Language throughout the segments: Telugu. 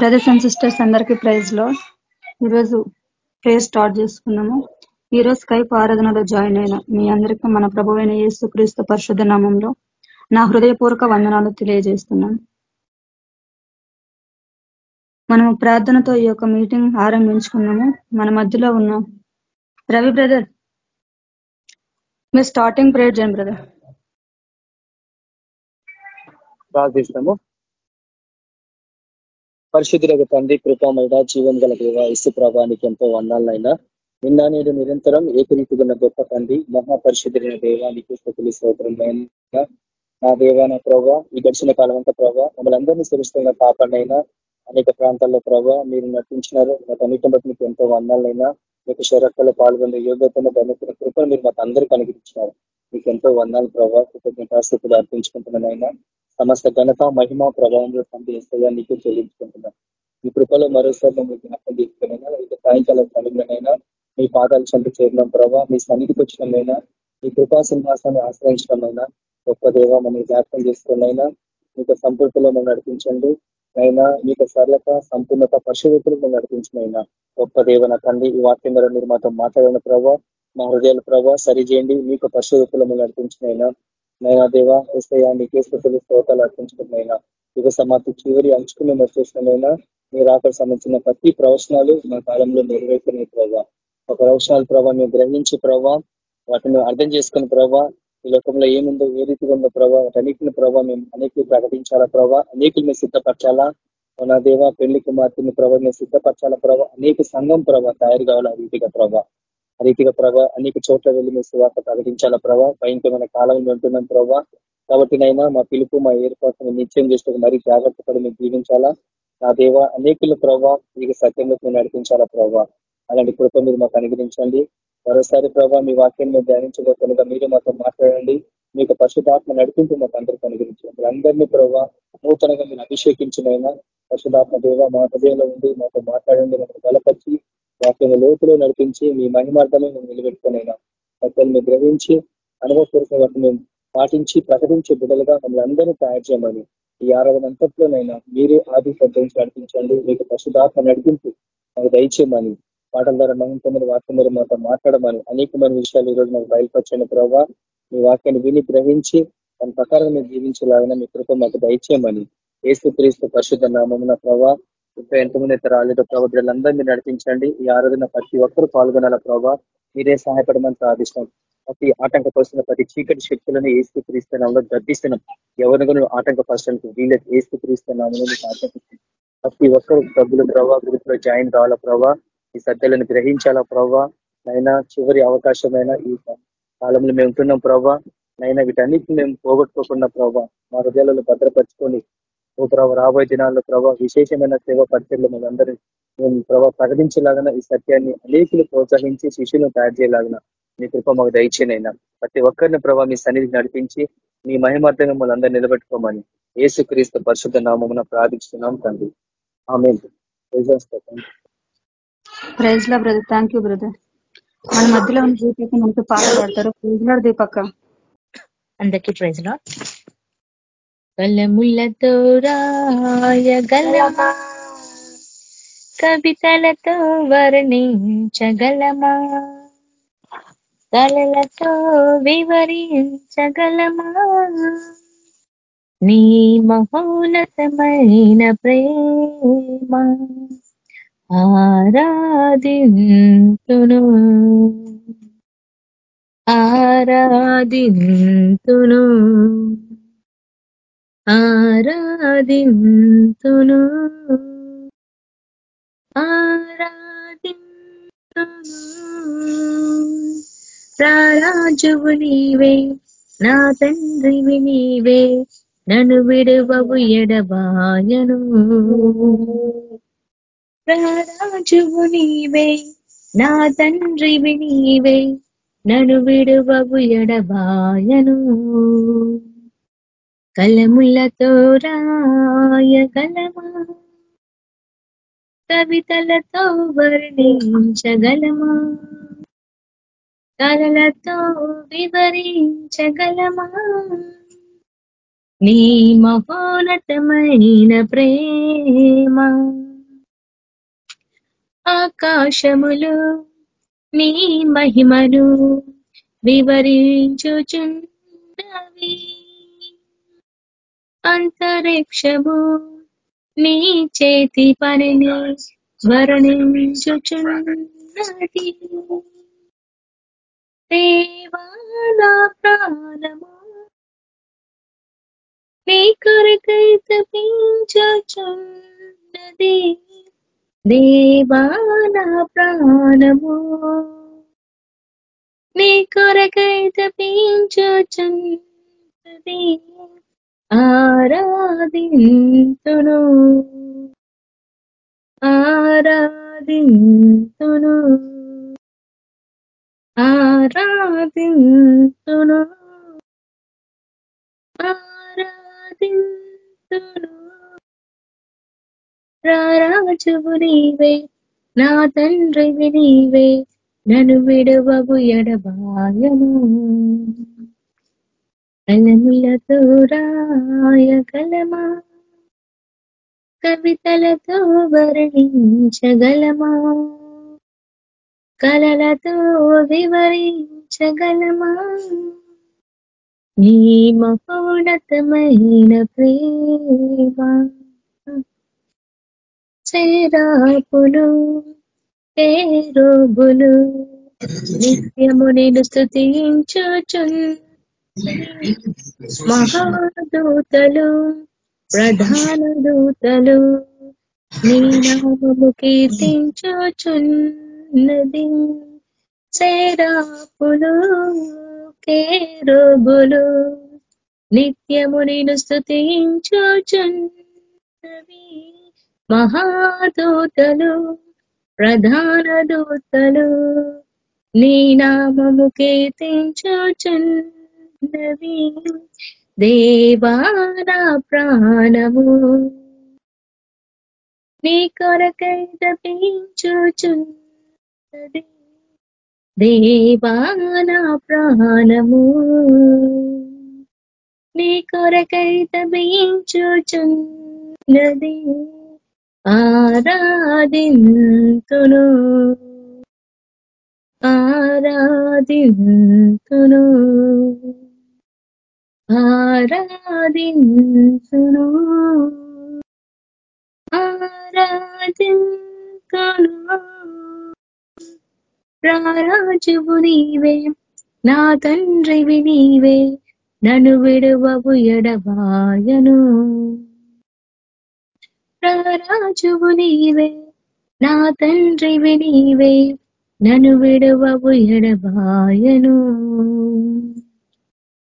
బ్రదర్స్ అండ్ సిస్టర్స్ అందరికీ ప్రైజ్లో. ఈరోజు ప్రేయర్ స్టార్ట్ చేసుకున్నాము. ఈ రోజు స్కైప్ ఆరాధనలో జాయిన్ అయిన మీ అందరికీ మన ప్రభు అయిన యేసు క్రీస్తు పరిశుద్ధ నామంలో నా హృదయపూర్వక వందనాలు తెలియజేస్తున్నాను. మనము ప్రార్థనతో ఈ యొక్క మీటింగ్ ఆరంభించుకున్నాము. మన మధ్యలో ఉన్న రవి బ్రదర్ మీరు స్టార్టింగ్ ప్రేయర్ చేయండి బ్రదర్ ప్రార్థిస్తాము. పరిశుద్ధులకు తండ్రి కృపమైన జీవం గల దేవ ఇసు ప్రభానికి ఎంతో వందాలైనా నిన్న నేడు నిరంతరం ఏకరీతిగా గొప్ప తండ్రి మహాపరిశుద్ధులైన దేవానికి స్థుతులు స్తోత్రమైన నా దేవాన ప్రభా ఈ గడిచిన కాలం అంతా ప్రభావ మమ్మల్ని అందరినీ సురక్షితంగా కాపాడినైనా అనేక ప్రాంతాల్లో ప్రభా మీరు నటించినారు మాకు అన్నిటి బట్టి మీకు ఎంతో వందాలైనా మీకు శరక్కలో పాల్గొనే యోగ్యతను ధన్యతను కృపను మీరు మాకు అందరికీ అనుగ్రహించినారు. మీకు ఎంతో వందాలు ప్రభావ కృతజ్ఞతాస్థితులు అర్పించుకుంటున్నానైనా. సమస్త ఘనత మహిమ ప్రభావంలో తండ్రి నీకు చెల్లించుకుంటున్నాను. ఈ కృపలో మరోసారి మమ్మల్ని జ్ఞాపకం తీసుకునైనా ఇక సాయంకాలం సమయంలోనైనా మీ పాదాలు చెంత చేరినాం ప్రభావ మీ సన్నిధికి వచ్చినమైనా మీ కృపా సింహాసాన్ని ఆశ్రయించడమైనా గొప్ప దేవ మమ్మల్ని జ్ఞాపకం చేసుకున్నైనా మీకు సంపూర్తిలో మమ్మల్ని నడిపించండి. అయినా మీకు సరళత సంపూర్ణత పరిశుభ్రతలు మమ్మల్ని నడిపించినైనా గొప్ప దేవన తండ్రి ఈ వాక్యం ద్వారా మీరు మాతో మాట్లాడిన ప్రభావ మా హృదయాల ప్రభావ సరిచేయండి మీకు పరిశుభ్రతలు మమ్మల్ని నడిపించినైనా నైనా దేవ ఎస్ఐయా నీకే స్థుతులు స్తోతాలు అర్పించుకున్నైనా యుగ సమాప్తి చివరి అంచుకుని వచ్చేసినైనా మీరు అక్కడ సంబంధించిన ప్రతి ప్రవచనాలు మా కాలంలో నెరవేర్చుకునే ప్రభావ ఒక ప్రవచనాలు ప్రభావ మేము గ్రహించి ప్రభావ వాటిని అర్థం చేసుకుని ప్రభావ ఈ లోకంలో ఏముందో ఏ రీతిగా ఉందో ప్రభావ వాటన్నిటిని ప్రభావ మేము అనేకులు ప్రకటించాలా ప్రభావ అనేకులు మేము సిద్ధపరచాలా? నా దేవ పెళ్ళి కుమార్తెని ప్రభావ మేము సిద్ధపరచాలా ప్రభావ అనేక సంఘం ప్రభావ తయారు కావాలా రీతిగా ప్రభావ రీతిగా ప్రభా అనేక చోట్ల వెళ్ళి మీ సువార్త ప్రకటించాల ప్రభా? భయంకరమైన కాలంలో ఉంటున్నాం ప్రభా. కాబట్టి నైనా మా పిలుపు మా ఏర్పాటును నిత్యం చేసిన మరీ జాగ్రత్త పడి మేము జీవించాలా? నా దేవ అనేకుల ప్రభా మీకు సత్యంలోకి నడిపించాలా ప్రభా? అలాంటి కృప మీరు మాకు అనుగ్రహించండి. మరోసారి ప్రభా మీ వాక్యాన్ని మేము ధ్యానించబోతుండగా మీరు మాతో మాట్లాడండి. మీకు పశుధాత్మ నడిపింపు మాకు అందరికీ అనుగ్రహించండి. అందరినీ ప్రభా నూతనంగా మీరు అభిషేకించినైనా పశుధాత్మ దేవ మా హృదయంలో ఉండి మాతో మాట్లాడండి మమ్మల్ని బలపరిచి వాక్యం లోతులో నడిపించి మీ మహిమార్థమే మేము నిలబెట్టుకునైనా. సత్యాన్ని గ్రహించి అనుభవపూర్వక వాటిని మేము పాటించి ప్రకటించే బిడ్డలుగా మమ్మల్ని అందరూ తయారు చేయమని ఈ ఆరాధన అంతట్లోనైనా మీరే ఆది పద్ధతి నడిపించండి. మీకు పశుధాత్మ నడిపింపు మాకు దయచేయమని పాటల ద్వారా మహిళ వాక్యం ద్వారా మాతో మాట్లాడమని అనేకమైన విషయాలు ఈ రోజు మాకు బయలుపరచండి ప్రభావ మీ వాక్యాన్ని విని గ్రహించి దాని ప్రకారం మీరు జీవించేలాగా మీ కృప మాకు దయచేయమని. ఏసు క్రీస్తు పరిశుద్ధ నామమున ప్రభావ ఎంతమంది అయితే రాలేదో ప్రభావ బిడ్డలందరినీ నడిపించండి. ఈ ఆరాధన ప్రతి ఒక్కరు పాల్గొనాల ప్రభావ మీరే సహాయపడమని ప్రార్థిస్తాం ప్రతి ఆటంకపరుస్తున్న ప్రతి చీకటి శక్తులను ఏసు క్రీస్తున్నాంలో గర్దిస్తున్నాం ఎవరిని ఆటంకపరచడానికి వీలేదు ఏసు క్రీస్తునామంలో ప్రతి ఒక్కరు డబ్బులు ప్రభావ గ్రూప్ జాయిన్ కావాలా ప్రభావ ఈ సత్యాలను గ్రహించాలా ప్రభావ అయినా చివరి అవకాశమైన ఈ కాలంలో మేము ఉంటున్నాం ప్రభావ నైనా వీటన్నిటిని మేము పోగొట్టుకోకుండా ప్రభావ మా హృదయాలను భద్రపరుచుకొని ఓ ప్రభావ రాబోయే దినాల్లో ప్రభావ విశేషమైన సేవ పరిచయలు మనందరూ మేము ప్రభావ ప్రకటించేలాగా ఈ సత్యాన్ని అనేకులు ప్రోత్సహించి శిష్యులను తయారు చేయలాగిన మీ కృప మాకు దయచేనైనా ప్రతి ఒక్కరిని ప్రభావ మీ సన్నిధి నడిపించి మీ మహిమార్థంగా మమ్మల్ని అందరూ నిలబెట్టుకోమని ఏసుక్రీస్తు పరిశుద్ధ నామమున ప్రార్థిస్తున్నాం తండ్రి. ఆమె praise Lord brother thank you brother. మన మధ్యలో ఉన్న దీపక పాట పాడతారు ప్రైజ్ లాడ్ దీపక్క. అందరికీ ప్రైజ్ లాడ్. కలములతో రాయగలమా? కవితలతో వర్ణించగలమా? కలలతో వివరించగలమా? నీ మహోన్నతమైన ప్రేమ ఆరాధింతును. ఆరాధింతును. ఆరాధింతును. ఆరాధింతును. రారాజువు నీవే నా తండ్రివి నీవే నన్ను విడువవు ఎడబాయను. రారాజువు నీవే నా తండ్రివి నీవే నన్ను విడువవు ఎడబాయను. కలములతో రాయగలమా కవితలతో వర్ణించగలమా? కలలతో వివరించగలమా? నీ మహోన్నతమైన ప్రేమ. ఆకాశములు నీ మహిమను వివరించుచున్నవి అంతరిక్షము నీ చేతి పనిని వర్ణించుచున్నది దేవానా ప్రాణము? నీ కొరకై తపించుచున్నది దేవానా ప్రాణము? నీ కొరకై తపించుచున్నది ఆరాధింతును. ఆరాధింతును. ఆరాధింతును. ఆరాధింతును. రారాజువు నీవే నా తండ్రివి నీవే నన్ను విడవగు ఎడబాయము కలములతో రాయగలమా కవితలతో వర్ణించగలమా కలలతో వివరించగలమా? నీ మహోన్నతమైన ప్రేమ. చేరాపులు పేరోబులు నిత్యము నేను స్థుతించుచున్న మహాదూతలు ప్రధాన దూతలు నీ నామము కీర్తించుచున్నది. చేరాపులు కేరోబులు నిత్యము నేను స్థుతించుచున్నవి మహాదూతలు ప్రధాన దూతలు నీ నామము ఉన్నవి. దేవానా ప్రాణము. నీ కొరకై తపించుచున్నది. దేవానా ప్రాణము. నీ కొరకై తపించుచున్నది. ఆరాధింతును. ఆరాధింతును. ఆరాధించును. ఆరాధింతును రారాజువు నీవే నా తండ్రివి నీవే నన్ను విడువవు ఎడబాయను. రారాజువు నీవే నా తండ్రివి నీవే నన్ను విడువవు ఎడబాయను.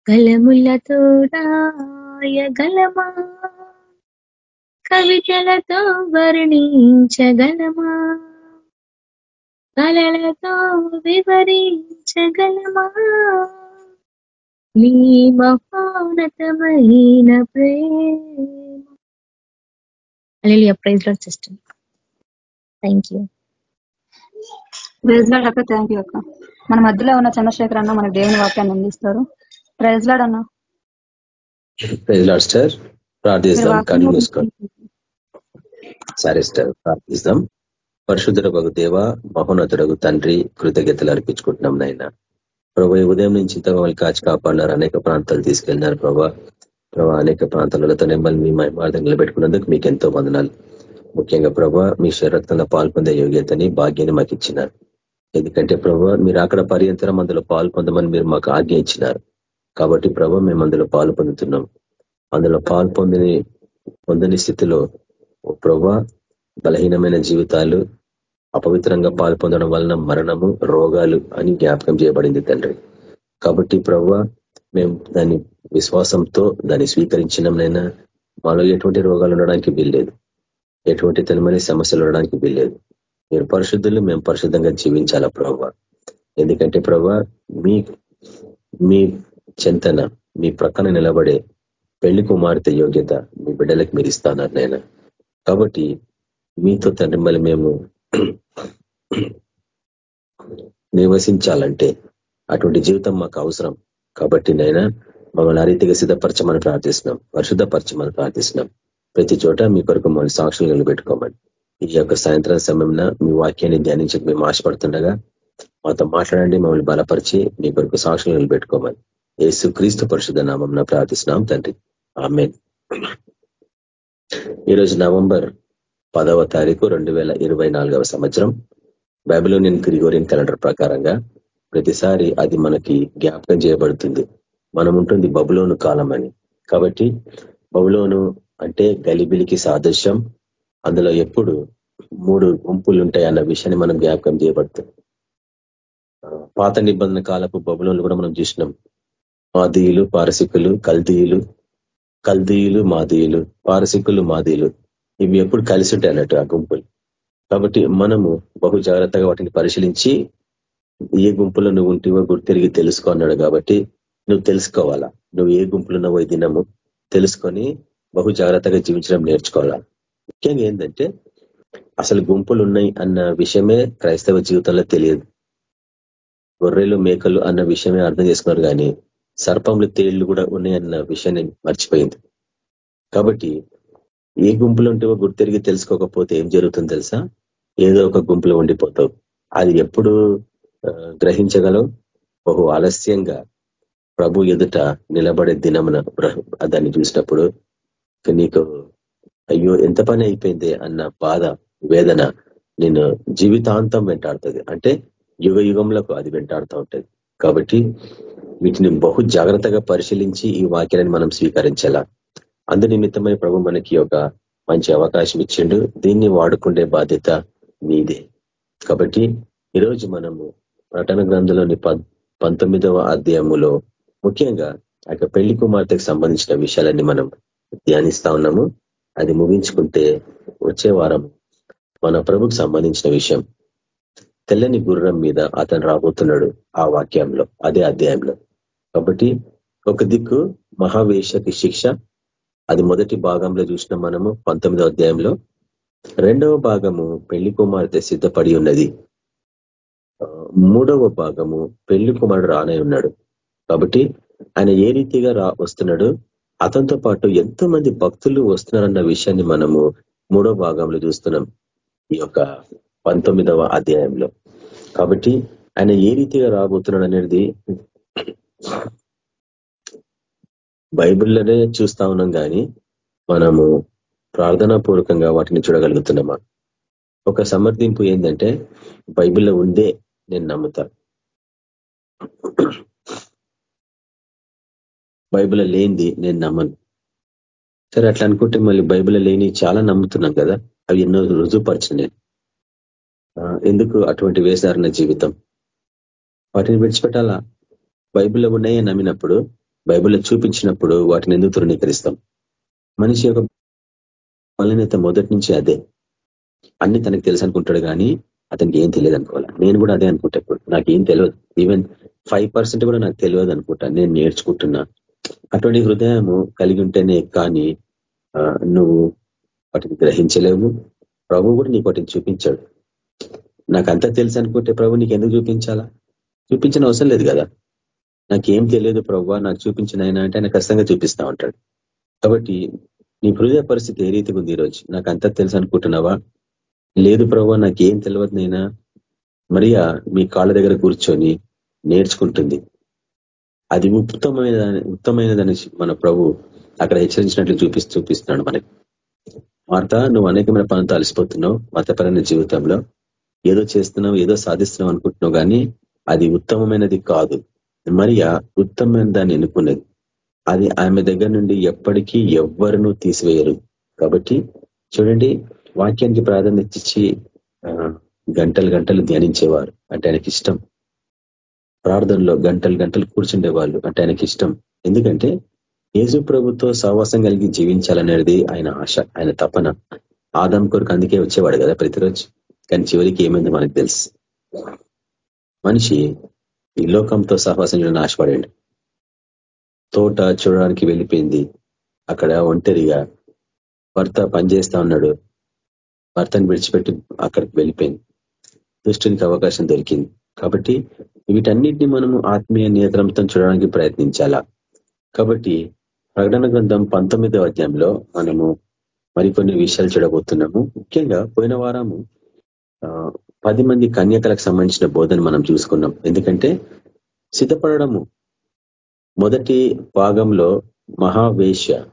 కలములతో రాయగలమా కవితలతో వర్ణించగలమా? కలలతో వివరించగలమా? నీ మహోన్నతమైన ప్రేమ. Alleluia praise Lord sister thank you praise Lord అక్క థ్యాంక్ యూ అక్క. మన మధ్యలో ఉన్న చంద్రశేఖర్ అన్న మన దేవుని వాక్యాన్ని అందిస్తారు. ప్రైజ్ లాడ్ అన్న ప్రైజ్ లాడ్ సార్. ప్రార్థిస్తాం. కళ్ళు మూసుకోండి. సరే సార్. ప్రార్థిస్తాం. దేవ మహోన్నతుడకు తండ్రి కృతజ్ఞతలు అర్పించుకుంటున్నాం నాయన. ప్రభా ఈ ఉదయం నుంచి ఇంతగా కాచి కాపాడినారు. అనేక ప్రాంతాలు తీసుకెళ్ళినారు ప్రభా. ప్రభా అనేక ప్రాంతాలతో నెమ్మల్ని మీ మార్గం నిలబెట్టుకున్నందుకు మీకు ఎంతో వందనాలు. ముఖ్యంగా ప్రభా మీ శరక్తంలో పాల్పొందే యోగ్యతని భాగ్యాన్ని మాకు ఇచ్చినారు. ఎందుకంటే ప్రభా మీరు అక్కడ పర్యంతరం అందులో పాలు పొందమని మీరు మాకు ఆజ్ఞ ఇచ్చినారు. కాబట్టి ప్రభ మేము అందులో పాలు పొందుతున్నాం. అందులో పాలు పొందని పొందని స్థితిలో ప్రభ బలహీనమైన జీవితాలు అపవిత్రంగా పాలు పొందడం వలన మరణము రోగాలు అని జ్ఞాపకం చేయబడింది తండ్రి. కాబట్టి ప్రవ్వ మేము దాన్ని విశ్వాసంతో దాన్ని స్వీకరించినమైనా మాలో ఎటువంటి రోగాలు ఉండడానికి వీల్లేదు. ఎటువంటి తనమైన సమస్యలు ఉండడానికి వీల్లేదు. మీరు పరిశుద్ధులు మేము పరిశుద్ధంగా జీవించాలా ప్రవ్వ ఎందుకంటే ప్రవ్వ మీ మీ చింతన మీ ప్రక్కన నిలబడే పెళ్ళి కుమార్తె యోగ్యత మీ బిడ్డలకు మీరు ఇస్తాన్నారు నేను కాబట్టి మీతో తండ్రి మళ్ళీ మేము నివసించాలంటే అటువంటి జీవితం మాకు అవసరం. కాబట్టి నైనా మమ్మల్ని అరీతిగా సిద్ధపరచమని ప్రార్థిస్తున్నాం. పరిశుద్ధపరచమని ప్రార్థిస్తున్నాం. ప్రతి చోట మీ కొరకు మమ్మల్ని సాక్షులు నిలబెట్టుకోమని. ఈ యొక్క సాయంత్రం సమయంలో మీ వాక్యాన్ని ధ్యానించి మేము ఆశపడుతుండగా మాతో మాట్లాడండి మమ్మల్ని బలపరిచి మీ కొరకు సాక్షులు నిలబెట్టుకోమని. యేసు క్రీస్తు పరిశుద్ధ నామం ప్రార్థిస్తున్నాం తండ్రి. ఆమె ఈరోజు నవంబర్ పదవ తారీఖు రెండు వేల ఇరవై నాలుగవ సంవత్సరం బైబిలోనియన్ గ్రిగోరియన్ క్యాలెండర్ ప్రకారంగా ప్రతిసారి అది మనకి జ్ఞాపకం చేయబడుతుంది. మనం ఉంటుంది బబులోను కాలం అని. కాబట్టి బబులోను అంటే గలిబిలికి సాదృశ్యం. అందులో ఎప్పుడు మూడు గుంపులు ఉంటాయి అన్న విషయాన్ని మనం జ్ఞాపకం చేయబడుతుంది. పాత నిబంధన కాలపు బబులోన్లు కూడా మనం చూసినాం. మాదీయులు పారసికులు కల్దీయులు కల్దీయులు మాదీయులు పారసికులు మాదీయులు. ఇవి ఎప్పుడు కలిసి ఉంటాయి అన్నట్టు ఆ గుంపులు. కాబట్టి మనము బహు జాగ్రత్తగా వాటిని పరిశీలించి ఏ గుంపులో నువ్వు ఉంటివో గుర్తిరిగి తెలుసుకో అన్నాడు కాబట్టి నువ్వు తెలుసుకోవాలా? నువ్వు ఏ గుంపులు ఉన్నావో దినము తెలుసుకొని బహు జాగ్రత్తగా జీవించడం నేర్చుకోవాలా? ముఖ్యంగా ఏంటంటే అసలు గుంపులు ఉన్నాయి అన్న విషయమే క్రైస్తవ జీవితంలో తెలియదు. గొర్రెలు మేకలు అన్న విషయమే అర్థం చేసుకున్నారు కానీ సర్పములు తేళ్ళు కూడా ఉన్నాయన్న విషయాన్ని మర్చిపోయింది. కాబట్టి ఏ గుంపులు ఉంటేవో గుర్తిరిగి తెలుసుకోకపోతే ఏం జరుగుతుంది తెలుసా? ఏదో ఒక గుంపులో ఉండిపోతావు. అది ఎప్పుడు గ్రహించగలవు? బహు ఆలస్యంగా ప్రభు ఎదుట నిలబడే దినమున దాన్ని చూసినప్పుడు నీకు అయ్యో ఎంత పని అయిపోయింది అన్న బాధ వేదన నేను జీవితాంతం వెంటాడుతుంది. అంటే యుగ యుగంలో అది వెంటాడుతూ ఉంటుంది. కాబట్టి వీటిని బహు జాగ్రత్తగా పరిశీలించి ఈ వాక్యాన్ని మనం స్వీకరించాలా? అందు నిమిత్తమై ప్రభు మనకి ఒక మంచి అవకాశం ఇచ్చిండు. దీన్ని వాడుకుండే బాధ్యత నీదే కాబట్టి ఈరోజు మనము ప్రకటన గ్రంథంలోని పంతొమ్మిదవ అధ్యాయములో ముఖ్యంగా ఆ పెళ్ళి కుమార్తెకు సంబంధించిన విషయాలన్నీ మనం ధ్యానిస్తా ఉన్నాము. అది ముగించుకుంటే వచ్చే వారం మన ప్రభుకు సంబంధించిన విషయం. తెల్లని గుర్రం మీద అతను రాబోతున్నాడు ఆ వాక్యంలో అదే అధ్యాయంలో. కాబట్టి ఒక దిక్కు మహావేషకి శిక్ష. అది మొదటి భాగంలో చూసిన మనము పంతొమ్మిదో అధ్యాయంలో. రెండవ భాగము పెళ్ళి కుమార్తె సిద్ధపడి ఉన్నది. మూడవ భాగము పెళ్ళి కుమారుడు రానే ఉన్నాడు. కాబట్టి ఆయన ఏ రీతిగా రా వస్తున్నాడు? అతనితో పాటు ఎంతో మంది భక్తులు వస్తున్నారన్న విషయాన్ని మనము మూడవ భాగంలో చూస్తున్నాం ఈ యొక్క పంతొమ్మిదవ అధ్యాయంలో. కాబట్టి ఆయన ఏ రీతిగా రాబోతున్నాడు అనేది బైబిల్లోనే చూస్తా ఉన్నాం కానీ మనము ప్రార్థనా పూర్వకంగా వాటిని చూడగలుగుతున్నామా? ఒక సమర్థింపు ఏంటంటే బైబిల్లో ఉందే నేను నమ్ముతా. బైబిల్ లేనిది నేను నమ్మను. సరే అట్లా అనుకుంటే మళ్ళీ బైబిల్ లేని చాలా నమ్ముతున్నాం కదా అవి ఎన్నో రుజువుపరచు నేను. ఎందుకు అటువంటి వేసారన్న జీవితం? వాటిని విడిచిపెట్టాలా? బైబిల్లో ఉన్నాయే నమ్మినప్పుడు బైబిల్లో చూపించినప్పుడు వాటిని ఎందుకు తృణీకరిస్తాం? మనిషి యొక్క బలనేత మొదటి నుంచి అదే. అన్ని తనకు తెలుసు అనుకుంటాడు కానీ అతనికి ఏం తెలియదు అనుకోవాలా? నేను కూడా అదే అనుకుంటా ఇప్పుడు. నాకు ఏం తెలియదు. ఈవెన్ ఫైవ్ కూడా నాకు తెలియదు అనుకుంటా. నేను నేర్చుకుంటున్నా. అటువంటి హృదయము కలిగి ఉంటేనే కానీ నువ్వు వాటిని గ్రహించలేవు. ప్రభు కూడా నీకు వాటిని చూపించాడు. నాకు అంతా తెలుసు అనుకుంటే ప్రభు నీకు ఎందుకు చూపించాలా? చూపించిన అవసరం లేదు కదా. నాకేం తెలియదు ప్రభు నాకు చూపించిన అంటే ఆయన ఖచ్చితంగా చూపిస్తా ఉంటాడు. కాబట్టి నీ హృదయ పరిస్థితి ఏ రీతిగా ఉంది ఈరోజు? నాకు అంతా తెలుసు అనుకుంటున్నావా? లేదు ప్రభు నాకేం తెలియదు నైనా? మరియా మీ కాళ్ళ దగ్గర కూర్చొని నేర్చుకుంటుంది. అది ఉత్తమైన ఉత్తమైనదని మన ప్రభు అక్కడ హెచ్చరించినట్లు చూపి చూపిస్తున్నాడు మనకి. వార్త నువ్వు అనేకమైన పనులు అలసిపోతున్నావు. మతపరమైన జీవితంలో ఏదో చేస్తున్నావు ఏదో సాధిస్తున్నావు అనుకుంటున్నావు కానీ అది ఉత్తమమైనది కాదు. మరియా ఉత్తమమైన దాన్ని ఎన్నుకున్నది. అది ఆమె దగ్గర నుండి ఎప్పటికీ ఎవ్వరును తీసివేయరు. కాబట్టి చూడండి వాక్యానికి ప్రాధాన్యత ఇచ్చి గంటలు గంటలు ధ్యానించేవారు. అంటే ఆయనకి ఇష్టం. ప్రార్థనలో గంటలు గంటలు కూర్చుండేవాళ్ళు. అంటే ఆయనకి ఇష్టం. ఎందుకంటే యేసు ప్రభుతో సహవాసం కలిగి జీవించాలనేది ఆయన ఆశ ఆయన తపన. ఆదం కొరకు అందుకే వచ్చేవాడు కదా ప్రతిరోజు. కానీ చివరికి ఏమైంది మనకు తెలుసు. మనిషి ఈ లోకంతో సహవాసం చేయడం ఆశపడండి తోట చూడడానికి వెళ్ళిపోయింది. అక్కడ ఒంటరిగా భర్త పనిచేస్తా ఉన్నాడు. భర్తను విడిచిపెట్టి అక్కడికి వెళ్ళిపోయింది. దుష్టునికి అవకాశం దొరికింది. కాబట్టి వీటన్నిటిని మనము ఆత్మీయ నియంత్రణతో చూడడానికి ప్రయత్నించాలా? కాబట్టి ప్రకటన గ్రంథం పంతొమ్మిదవ అధ్యాయంలో మనము మరికొన్ని విషయాలు చూడబోతున్నాము. ముఖ్యంగా పోయిన వారము పది మంది కన్యకలకు సంబంధించిన బోధన మనం చూసుకున్నాం. ఎందుకంటే సిద్ధపడము మొదటి భాగంలో మహావేశ్య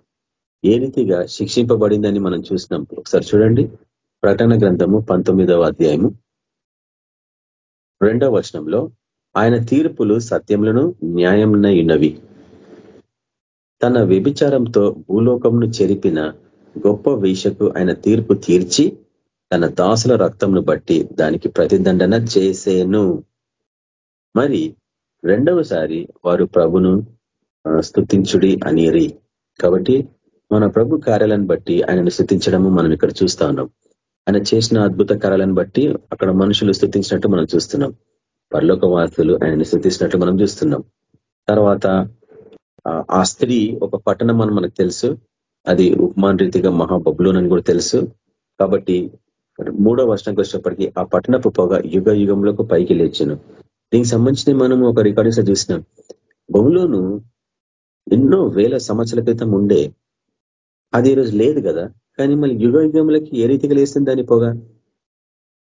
ఏ రీతిగా శిక్షింపబడిందని మనం చూసినాం. ఒకసారి చూడండి. ప్రకటన గ్రంథము పంతొమ్మిదవ అధ్యాయము రెండవ వచనంలో ఆయన తీర్పులు సత్యములను న్యాయమునయున్నవి. తన వ్యభిచారంతో భూలోకంను చెరిపిన గొప్ప వేషకు ఆయన తీర్పు తీర్చి తన దాసుల రక్తంను బట్టి దానికి ప్రతిదండన చేసేను. మరి రెండవసారి వారు ప్రభును స్థుతించుడి అనేరి. కాబట్టి మన ప్రభు కార్యాలను బట్టి ఆయనను స్థుతించడము మనం ఇక్కడ చూస్తా ఉన్నాం. ఆయన చేసిన అద్భుత కార్యాలను బట్టి అక్కడ మనుషులు స్థుతించినట్టు మనం చూస్తున్నాం. పరలోక వార్తలు ఆయనను స్థుతించినట్టు మనం చూస్తున్నాం. తర్వాత ఆ స్త్రీ ఒక పట్టణం అని మనకు తెలుసు. అది ఉపమాన్ రీతిగా మహాబబులోన్ అని కూడా తెలుసు. కాబట్టి మూడో వర్షంకి వచ్చినప్పటికీ ఆ పట్టణపు పొగ యుగ యుగంలోకి పైకి లేచాను. దీనికి సంబంధించిన మనం ఒక రికార్డింగ్స్ చూసినాం. బహులోను ఎన్నో వేల సంవత్సరాల క్రితం ఉండే. అది ఈరోజు లేదు కదా? కానీ మళ్ళీ యుగ యుగంలోకి ఏ రీతిగా లేస్తుంది దాని పొగ?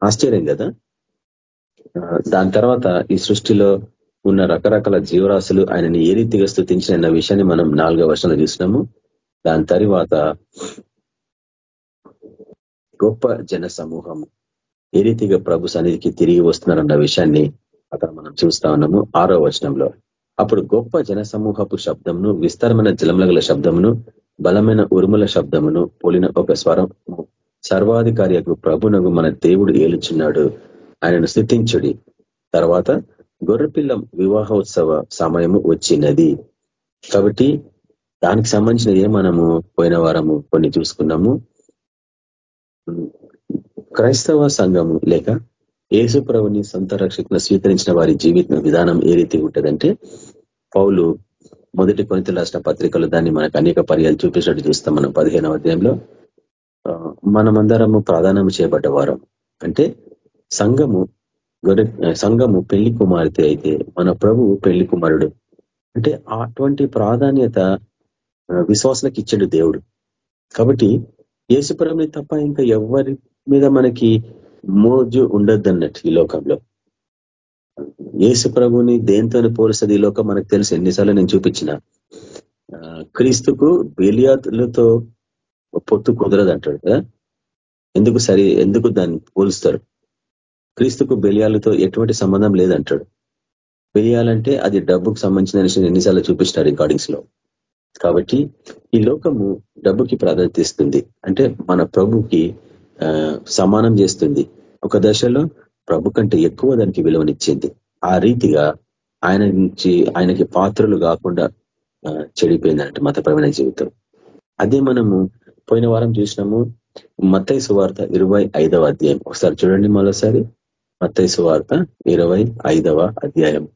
ఆశ్చర్యం కదా? దాని తర్వాత ఈ సృష్టిలో ఉన్న రకరకాల జీవరాశులు ఆయనని ఏ రీతిగా స్థుతించిన విషయాన్ని మనం నాలుగో వర్షంలో చూసినాము. దాని తర్వాత గొప్ప జన సమూహము ఏ రీతిగా ప్రభు సన్నిధికి తిరిగి వస్తున్నారన్న విషయాన్ని అక్కడ మనం చూస్తా ఉన్నాము ఆరో వచనంలో. అప్పుడు గొప్ప జన సమూహపు శబ్దమును విస్తారమైన జలములగల శబ్దమును బలమైన ఉరుముల శబ్దమును పోలిన ఒక స్వరం సర్వాధికారి ప్రభునగు మన దేవుడు ఏలుచున్నాడు. ఆయనను స్థుతించుడి. తర్వాత గొర్రెపిల్ల వివాహోత్సవ సమయము వచ్చినది. కాబట్టి దానికి సంబంధించిన ఏ మనము పోయిన వారము కొన్ని చూసుకున్నాము. క్రైస్తవ సంఘము లేక ప్రభుని సొంత రక్షకును స్వీకరించిన వారి జీవిత విధానం ఏ రీతి ఉంటుందంటే పౌలు మొదటి కొనిత రాసిన పత్రికలు దాన్ని మనకు అనేక పర్యాలు చూపించినట్టు చూస్తాం మనం పదిహేనవ అధ్యాయంలో. మనమందరము ప్రాధాన్యం చేయబడ్డ వారం. అంటే సంఘము సంఘము పెళ్ళి కుమార్తె అయితే మన ప్రభు పెళ్ళి కుమారుడు. అంటే అటువంటి ప్రాధాన్యత విశ్వాసులకు ఇచ్చాడు దేవుడు. కాబట్టి యేసుపురంని తప్ప ఇంకా ఎవరి మీద మనకి మోజు ఉండొద్దు అన్నట్టు ఈ లోకంలో. యేసు ప్రభుని దేంతో పోలుస్తుంది ఈ లోకం మనకు తెలుసు. ఎన్నిసార్లు నేను చూపించిన. క్రీస్తుకు బెలియాతులతో పొత్తు కుదరదు అంటాడు కదా. ఎందుకు సరి ఎందుకు దాన్ని పోలుస్తారు? క్రీస్తుకు బెలియాలతో ఎటువంటి సంబంధం లేదంటాడు. బెలియాలంటే అది డబ్బుకు సంబంధించిన విషయం ఎన్నిసార్లు చూపించిన రికార్డింగ్స్లో కాబట్టి ఈ లోకము డబ్బుకి ప్రాధాన్యత ఇస్తుంది. అంటే మన ప్రభుకి సమానం చేస్తుంది. ఒక దశలో ప్రభు కంటే ఎక్కువ దానికి విలువనిచ్చింది. ఆ రీతిగా ఆయన నుంచి ఆయనకి పాత్రలు కాకుండా చెడిపోయిందంటే మతపరమైన జీవితం. అదే మనము పోయిన వారం చూసినాము. మత్తై సువార్త ఇరవై ఐదవ అధ్యాయం. ఒకసారి చూడండి మరోసారి. మత్తై సువార్త ఇరవై ఐదవ అధ్యాయం.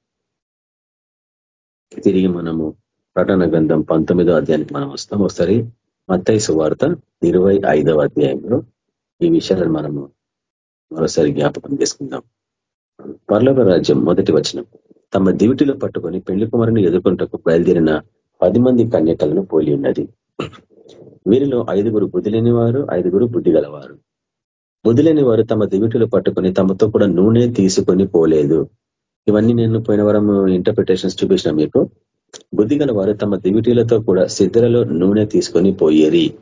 తిరిగి మనము ప్రకటన గ్రంథం పంతొమ్మిదో అధ్యాయానికి మనం వస్తాం. ఒకసారి మత్తైసు సువార్త ఇరవై ఐదవ అధ్యాయంలో ఈ విషయాలను మనము మరోసారి జ్ఞాపకం చేసుకుందాం. పర్లోక రాజ్యం మొదటి వచనం. తమ దివిటిలో పట్టుకొని పెళ్ళి కుమారుని ఎదుర్కొంటకు బయలుదేరిన పది మంది కన్యకలను పోలి ఉన్నది. వీరిలో ఐదుగురు బుద్ధి లేని వారు ఐదుగురు బుద్ధి గలవారు. బుద్ధి లేని వారు తమ దివిటిలో పట్టుకొని తమతో కూడా నూనె తీసుకొని పోలేదు. ఇవన్నీ నేను పోయిన వారం ఇంటర్ప్రిటేషన్స్ చూపించిన మీకు. బుద్ధి వారు తమ దివిటీలతో కూడా సిద్ధరలో నూనె తీసుకొని పోయేరి.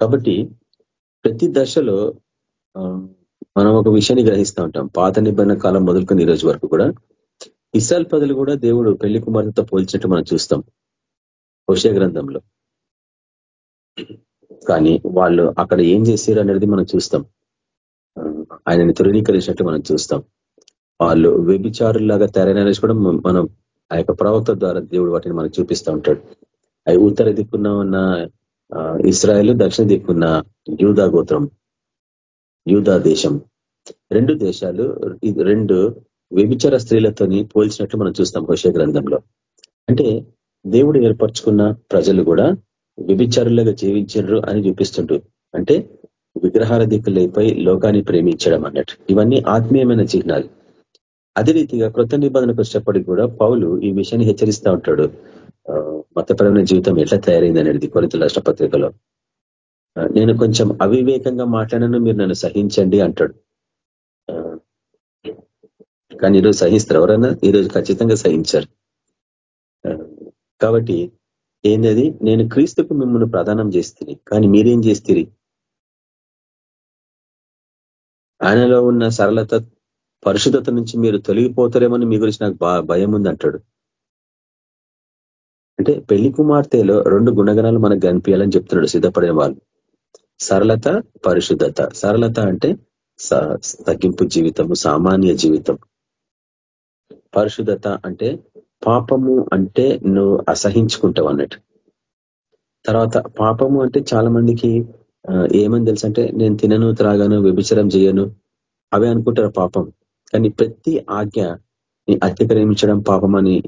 కాబట్టి ప్రతి దశలో మనం ఒక విషయాన్ని గ్రహిస్తూ ఉంటాం. పాత నిబంధన కాలం మొదలుకొని ఈ రోజు వరకు కూడా. ఇసాల్ పదులు కూడా దేవుడు పెళ్ళి కుమార్తెతో పోల్చినట్టు మనం చూస్తాం. హుషయ గ్రంథంలో. కానీ వాళ్ళు అక్కడ ఏం చేశారు అనేది మనం చూస్తాం. ఆయనని తృణీకరించినట్టు మనం చూస్తాం. వాళ్ళు వ్యభిచారులాగా తయారైన కూడా మనం ఆ యొక్క ప్రవక్త ద్వారా దేవుడు వాటిని మనకు చూపిస్తూ ఉంటాడు. అవి ఉత్తర దిక్కున్న ఉన్న ఇస్రాయల్ దక్షిణ దిక్కున్న యూదా గోత్రం యూదా దేశం. రెండు దేశాలు రెండు వ్యభిచార స్త్రీలతోని పోల్చినట్లు మనం చూస్తాం హోష గ్రంథంలో. అంటే దేవుడు ఏర్పరచుకున్న ప్రజలు కూడా వ్యభిచారులుగా జీవించరు అని చూపిస్తుండ్రు. అంటే విగ్రహాల దిక్కులపై లోకాన్ని ప్రేమించడం అన్నట్టు. ఇవన్నీ ఆత్మీయమైన చిహ్నాలు. అదే రీతిగా కృత నిబంధనకు వచ్చేప్పటికి కూడా పౌలు ఈ విషయాన్ని హెచ్చరిస్తూ ఉంటాడు. మతపరమైన జీవితం ఎట్లా తయారైంది అనేది కొరిత రాష్ట్ర పత్రికలో. నేను కొంచెం అవివేకంగా మాట్లాడను మీరు నన్ను సహించండి అంటాడు. కానీ ఈరోజు సహిస్తారు. ఎవరన్నా? ఈరోజు ఖచ్చితంగా సహించారు. కాబట్టి ఏందది? నేను క్రీస్తుకు మిమ్మల్ని ప్రదానం చేస్తుంది కానీ మీరేం చేస్తుంది ఆయనలో ఉన్న సరళత పరిశుద్ధత నుంచి మీరు తొలగిపోతారేమని మీ గురించి నాకు భయం ఉంది అంటాడు. అంటే పెళ్ళి కుమార్తెలో రెండు గుణగణాలు మనకు కనిపించాలని చెప్తున్నాడు సిద్ధపడిన వాళ్ళు. సరళత పరిశుద్ధత. సరళత అంటే తగ్గింపు జీవితము సామాన్య జీవితం. పరిశుద్ధత అంటే పాపము అంటే నువ్వు అసహించుకుంటావు అన్నట్టు. తర్వాత పాపము అంటే చాలా మందికి ఏమని తెలుసు అంటే నేను తినను త్రాగను వ్యభిచారం చేయను. అవే అనుకుంటారు పాపం. కానీ ప్రతి ఆజ్ఞ నీ అతిక్రమించడం పాపం అని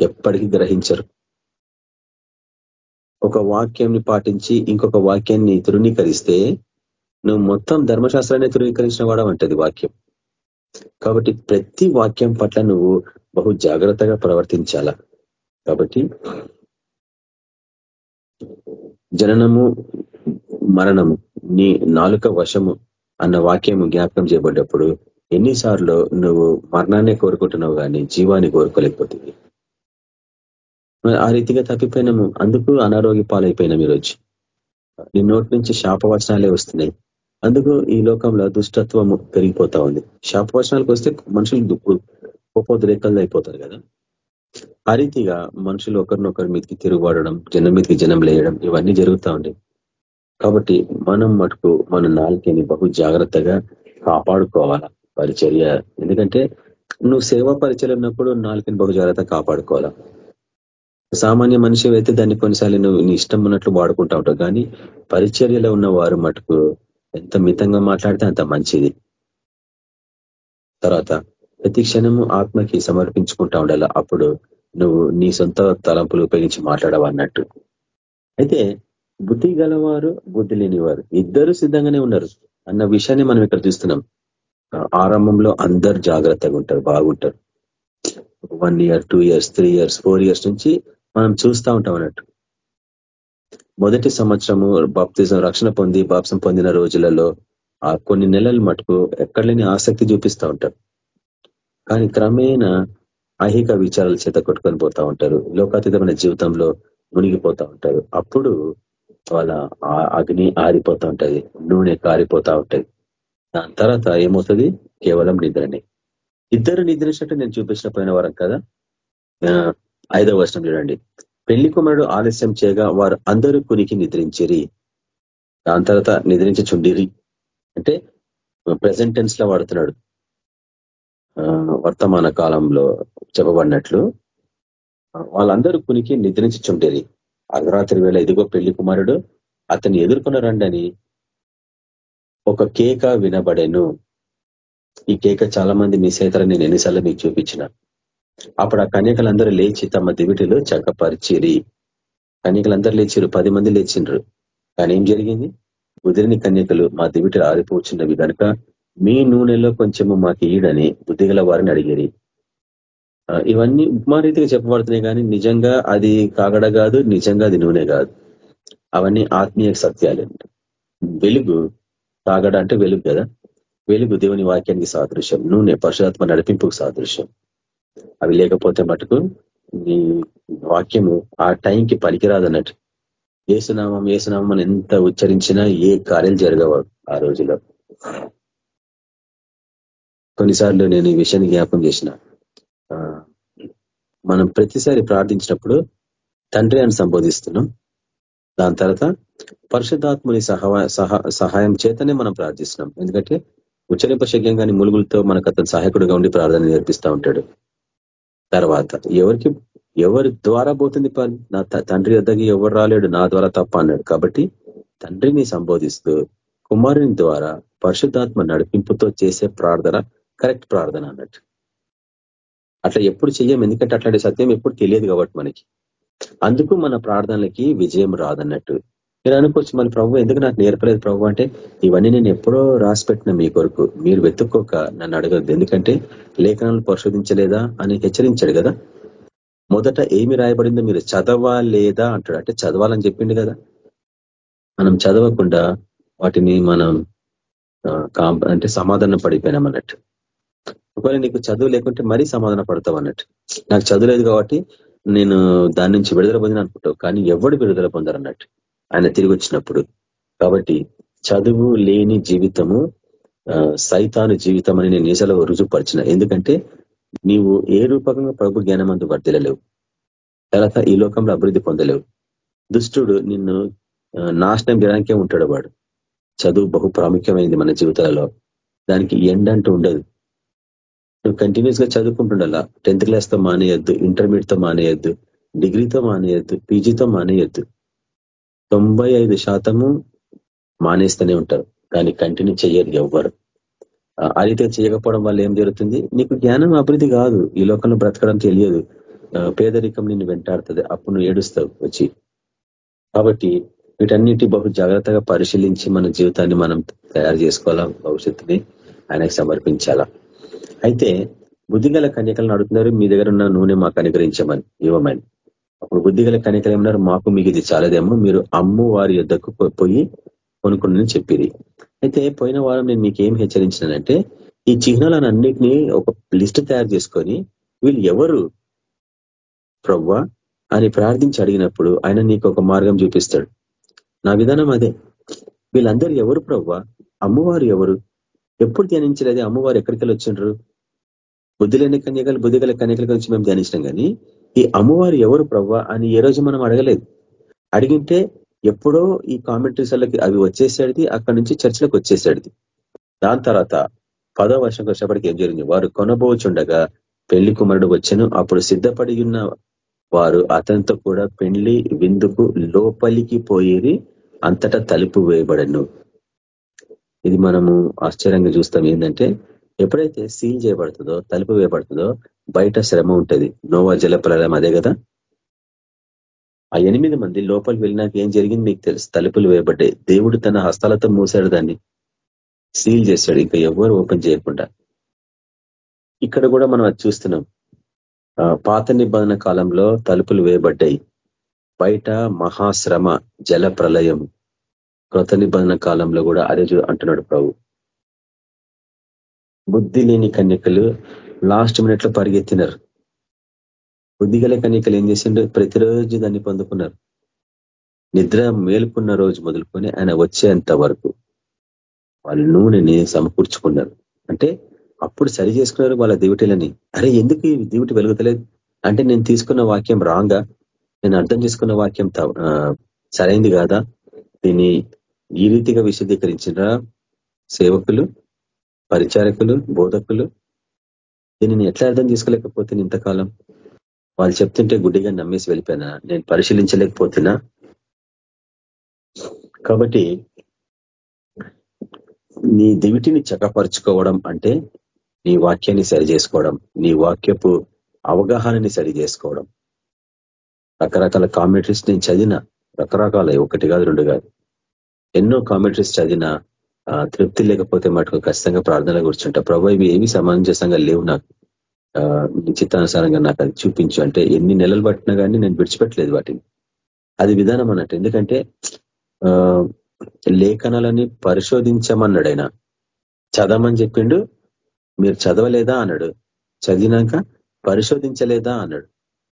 ఎప్పటికీ గ్రహించరు. ఒక వాక్యంని పాటించి ఇంకొక వాక్యాన్ని తృణీకరిస్తే నువ్వు మొత్తం ధర్మశాస్త్రాన్ని తృణీకరించిన అంటది వాక్యం. కాబట్టి ప్రతి వాక్యం పట్ల నువ్వు బహు జాగ్రత్తగా ప్రవర్తించాల. కాబట్టి జననము మరణము నీ నాలుక వశము అన్న వాక్యము జ్ఞాపకం చేయబడ్డప్పుడు ఎన్నిసార్లు నువ్వు మరణాన్ని కోరుకుంటున్నావు కానీ జీవాన్ని కోరుకోలేకపోతుంది ఆ రీతిగా తప్పిపోయినాము. అందుకు అనారోగ్య పాలైపోయినాం ఈరోజు. నీ నోటి నుంచి శాపవచనాలే వస్తున్నాయి. అందుకు ఈ లోకంలో దుష్టత్వము పెరిగిపోతా ఉంది. శాపవచనాలకు వస్తే మనుషులు దుప్పు కోపోద్రేకలు అయిపోతారు కదా? ఆ రీతిగా మనుషులు ఒకరినొకరి మీదకి తిరుగుబడడం జనం మీదకి జనం లేయడం ఇవన్నీ జరుగుతూ ఉండేవి కాబట్టి మనం మటుకు మన నాలుకని బహు జాగ్రత్తగా కాపాడుకోవాలా? పరిచర్య. ఎందుకంటే నువ్వు సేవా పరిచయం ఉన్నప్పుడు నాలుకని బహు జాగ్రత్త కాపాడుకోవాలా. సామాన్య మనిషి అయితే దాన్ని కొన్నిసార్లు నువ్వు నీ ఇష్టం ఉన్నట్లు వాడుకుంటా ఉంటావు. కానీ పరిచర్యలో ఉన్న వారు మటుకు ఎంత మితంగా మాట్లాడితే అంత మంచిది. తర్వాత ప్రతి క్షణము ఆత్మకి సమర్పించుకుంటా ఉండాలి. అప్పుడు నువ్వు నీ సొంత తలంపులు ఉపయోగించి మాట్లాడవన్నట్టు అయితే బుద్ధి గలవారు బుద్ధి లేనివారు. ఇద్దరు సిద్ధంగానే ఉన్నారు అన్న విషయాన్ని మనం ఇక్కడ చూస్తున్నాం. ఆరంభంలో అందరు జాగ్రత్తగా ఉంటారు బాగుంటారు. One year two years three years four years నుంచి మనం చూస్తూ ఉంటాం అన్నట్టు. మొదటి సంవత్సరము బాప్తిజం రక్షణ పొంది బాప్సం పొందిన రోజులలో ఆ కొన్ని నెలలు మటుకు ఎక్కడ ఆసక్తి చూపిస్తూ ఉంటారు. కానీ క్రమేణా ఐహిక విచారాల చేత కొట్టుకొని పోతా ఉంటారు. లోకాతీతమైన జీవితంలో మునిగిపోతా ఉంటారు. అప్పుడు వాళ్ళ అగ్ని ఆరిపోతా ఉంటుంది నూనె కారిపోతా ఉంటుంది. దాని తర్వాత ఏమవుతుంది? కేవలం నిద్రనే. ఇద్దరు నిద్రించినట్టు నేను చూపించిన పోయిన వారం కదా? ఐదవ వర్షం చూడండి. పెళ్ళి కుమారుడు ఆలస్యం చేయగా వారు అందరూ కునికి నిద్రించిరి. దాని తర్వాత నిద్రించి చుండిరి అంటే ప్రజెంట్ టెన్స్లో వాడుతున్నాడు. వర్తమాన కాలంలో చెప్పబడినట్లు వాళ్ళందరూ కునికి నిద్రించి చుండేరి అర్ధరాత్రి వేళ ఇదిగో పెళ్ళి కుమారుడు అతన్ని ఎదుర్కొన్నారండని ఒక కేక వినబడెను. ఈ కేక చాలా మంది మిస్ అవుతారని నేను ఎన్నిసార్లు మీకు చూపించిన. అప్పుడు ఆ కన్యకలందరూ లేచి తమ దివిటిలో చక్కపరిచిరి. కన్యకలందరూ లేచిరు పది మంది లేచిండ్రు. కానీ ఏం జరిగింది? కుదిరిని కన్యకలు మా దివిటి ఆరిపోచున్నవి కనుక మీ నూనెలో కొంచెము మాకు ఈడని బుద్ధిగల వారిని అడిగిరి. ఇవన్నీ ఉపమారీతిగా చెప్పబడుతున్నాయి కానీ నిజంగా అది కాగడ కాదు నిజంగా అది నూనె కాదు. అవన్నీ ఆత్మీయ సత్యాలు. వెలుగు తాగడం అంటే వెలుగు కదా? వెలుగు దేవుని వాక్యానికి సాదృశ్యం. నూనె పరశురాత్మ నడిపింపుకు సాదృశ్యం. అవి లేకపోతే మటుకు నీ వాక్యము ఆ టైంకి పనికిరాదు అన్నట్టు ఏసునామం ఏసునామం ఎంత ఉచ్చరించినా ఏ కార్యాలు జరగవు ఆ రోజులో కొన్నిసార్లు నేను ఈ విషయాన్ని జ్ఞాపం చేసిన. మనం ప్రతిసారి ప్రార్థించినప్పుడు తండ్రి అని సంబోధిస్తున్నాం. దాని తర్వాత పరిశుద్ధాత్మని సహాయం చేతనే మనం ప్రార్థిస్తున్నాం. ఎందుకంటే ఉచ్చరింప శక్యం కానీ ములుగులతో మనకు అతను సహాయకుడుగా ఉండి ప్రార్థన నేర్పిస్తూ ఉంటాడు. తర్వాత ఎవరికి ఎవరి ద్వారా పోతుంది నా తండ్రి వద్దకి ఎవరు రాలేడు నా ద్వారా తప్ప అన్నాడు. కాబట్టి తండ్రిని సంబోధిస్తూ కుమారుని ద్వారా పరిశుద్ధాత్మ నడిపింపుతో చేసే ప్రార్థన కరెక్ట్ ప్రార్థన అన్నట్టు. అట్లా ఎప్పుడు చెయ్యం ఎందుకంటే అట్లాంటి సత్యం ఎప్పుడు తెలియదు కాబట్టి మనకి. అందుకు మన ప్రార్థనలకి విజయం రాదన్నట్టు. మీరు అనుకోవచ్చు మన ప్రభు ఎందుకు నాకు నేర్పలేదు ప్రభు? అంటే ఇవన్నీ నేను ఎప్పుడో రాసిపెట్టిన మీ కొరకు. మీరు వెతుక్కోక నన్ను అడగద్దు. ఎందుకంటే లేఖనాలను పరిశోధించలేదా? అని హెచ్చరించాడు కదా. మొదట ఏమి రాయబడిందో మీరు చదవాలేదా అంటాడు. అంటే చదవాలని చెప్పిండు కదా. మనం చదవకుండా వాటిని మనం అంటే సమాధానం పడిపోయినాం అన్నట్టు. ఒకవేళ నీకు చదువు లేకుంటే మరీ సమాధాన పడతావు అన్నట్టు. నాకు చదువు లేదు కాబట్టి నేను దాని నుంచి విడుదల పొందిన అనుకుంటావు. కానీ ఎవడు విడుదల పొందారు అన్నట్టు. ఆయన తిరిగి వచ్చినప్పుడు కాబట్టి చదువు లేని జీవితము సైతాను జీవితం అని నేను నిజలో రుజుపరిచిన ఎందుకంటే నీవు ఏ రూపకంగా ప్రభు జ్ఞానమందు వర్దిలలేవు తర్వాత ఈ లోకంలో అభివృద్ధి పొందలేవు. దుష్టుడు నిన్ను నాశనం చేయడానికే ఉంటాడు వాడు. చదువు బహు ప్రాముఖ్యమైంది మన జీవితాలలో. దానికి ఎండ్ అంటూ ఉండదు. నువ్వు కంటిన్యూస్గా చదువుకుంటుండాలా. టెన్త్ క్లాస్తో మానేయద్దు ఇంటర్మీడియట్తో మానేయద్దు డిగ్రీతో మానేయద్దు పీజీతో మానేయద్దు. తొంభై శాతము మానేస్తూనే ఉంటారు. కానీ కంటిన్యూ చేయరు ఎవ్వరు. ఆ రీతిగా చేయకపోవడం వల్ల ఏం జరుగుతుంది? నీకు జ్ఞానం అభివృద్ధి కాదు. ఈ లోకంలో బ్రతకడం తెలియదు. పేదరికం నిన్ను వెంటాడుతుంది. అప్పుడు నువ్వు ఏడుస్తావు వచ్చి. కాబట్టి వీటన్నిటి బహు జాగ్రత్తగా పరిశీలించి మన జీవితాన్ని మనం తయారు చేసుకోవాలా? భవిష్యత్తుని ఆయనకు సమర్పించాలా? అయితే బుద్ధిగల కన్యకలను అడుగుతున్నారు. మీ దగ్గర ఉన్న నూనె మాకు అనుగ్రహించమని. ఇవ్వమని. అప్పుడు బుద్ధిగల కనికలు ఏమన్నారు మాకు మీకు ఇది చాలదేమో మీరు అమ్ము వారి యుద్ధకు పోయి కొనుక్కుండని చెప్పిరి. అయితే పోయిన వారం నేను మీకు ఏం హెచ్చరించినానంటే ఈ చిహ్నాలను అన్నిటినీ ఒక లిస్ట్ తయారు చేసుకొని వీళ్ళు ఎవరు? ప్రవ్వా అని ప్రార్థించి అడిగినప్పుడు ఆయన నీకు ఒక మార్గం చూపిస్తాడు. నా విధానం అదే. వీళ్ళందరూ ఎవరు ప్రవ్వా? అమ్మవారు ఎవరు? ఎప్పుడు ధ్యానించలేదు? అమ్మవారు ఎక్కడికి వచ్చిండ్రు? బుద్ధి లేని కన్యకలు బుద్ధిగల కన్యకల గురించి మేము ధ్యానించినాం కానీ ఈ అమ్మవారు ఎవరు ప్రవ్వా అని ఏ రోజు మనం అడగలేదు. అడిగింటే ఎప్పుడో ఈ కామెంటరీస్లకి అవి వచ్చేసేది అక్కడి నుంచి చర్చలకు వచ్చేసేది దాని తర్వాత పదో వర్షంకి వచ్చేప్పటికి ఏం జరిగింది? వారు కొనబోచుండగా పెళ్ళి కుమారుడు వచ్చాను. అప్పుడు సిద్ధపడి ఉన్న వారు అతనితో కూడా పెళ్ళి విందుకు లోపలికి పోయేది అంతటా తలుపు వేయబడను. ఇది మనము ఆశ్చర్యంగా చూస్తాం. ఏంటంటే ఎప్పుడైతే సీల్ చేయబడుతుందో తలుపు వేయబడుతుందో బయట శ్రమ ఉంటుంది. నోవా జల ప్రళయం అదే కదా? ఆ ఎనిమిది మంది లోపలికి వెళ్ళినాక ఏం జరిగింది మీకు తెలుసు? తలుపులు వేయబడ్డాయి. దేవుడు తన హస్తాలతో మూసాడు దాన్ని. సీల్ చేశాడు. ఇంకా ఎవరు ఓపెన్ చేయకుండా. ఇక్కడ కూడా మనం అది చూస్తున్నాం. పాత నిబంధన కాలంలో తలుపులు వేయబడ్డాయి. బయట మహాశ్రమ జల ప్రళయం కృత నిబంధన కాలంలో కూడా అదే అంటున్నాడు ప్రభు. బుద్ధి లేని కన్యకలు లాస్ట్ మినిట్లో పరిగెత్తినారు. బుద్ధిగల కనికలు ఏం చేసిండ్రు? ప్రతిరోజు దాన్ని పొందుకున్నారు. నిద్ర మేలుకున్న రోజు మొదలుకొని ఆయన వచ్చేంత వరకు వాళ్ళు నూనెని సమకూర్చుకున్నారు. అంటే అప్పుడు సరి చేసుకున్నారు వాళ్ళ దివిటీలని. అరే ఎందుకు ఈ దివిటి వెలుగుతలేదు? అంటే నేను తీసుకున్న వాక్యం రాంగా? నేను అర్థం చేసుకున్న వాక్యం సరైంది కాదా? దీన్ని ఈ రీతిగా విశదీకరించిన సేవకులు పరిచారకులు బోధకులు దీనిని ఎట్లా అర్థం చేసుకోలేకపోతే ఇంతకాలం? వాళ్ళు చెప్తుంటే గుడ్డిగా నమ్మేసి వెళ్ళిపోయినా నేను పరిశీలించలేకపోతున్నా. కాబట్టి నీ దివిటిని చక్కపరుచుకోవడం అంటే నీ వాక్యాన్ని సరి చేసుకోవడం నీ వాక్యపు అవగాహనని సరి చేసుకోవడం. రకరకాల కామెంటరీస్ నేను చదివిన రకరకాల ఒకటి కాదు రెండు కాదు. ఎన్నో కామెంటరీస్ చదివిన తృప్తి లేకపోతే మటుకు ఖచ్చితంగా ప్రార్థనలో కూర్చుంటా. ప్రభు ఇవి ఏమి సమంజసంగా లేవు నాకు. చిత్తానుసారంగా నాకు అది చూపించు. అంటే ఎన్ని నెలలు పట్టినా కానీ నేను విడిచిపెట్టలేదు వాటిని. అది విధానం అన్నట్టు. ఎందుకంటే లేఖనాలని పరిశోధించమన్నాడు ఆయన చదవమని చెప్పిండు మీరు చదవలేదా అన్నాడు. చదివినాక పరిశోధించలేదా అన్నాడు.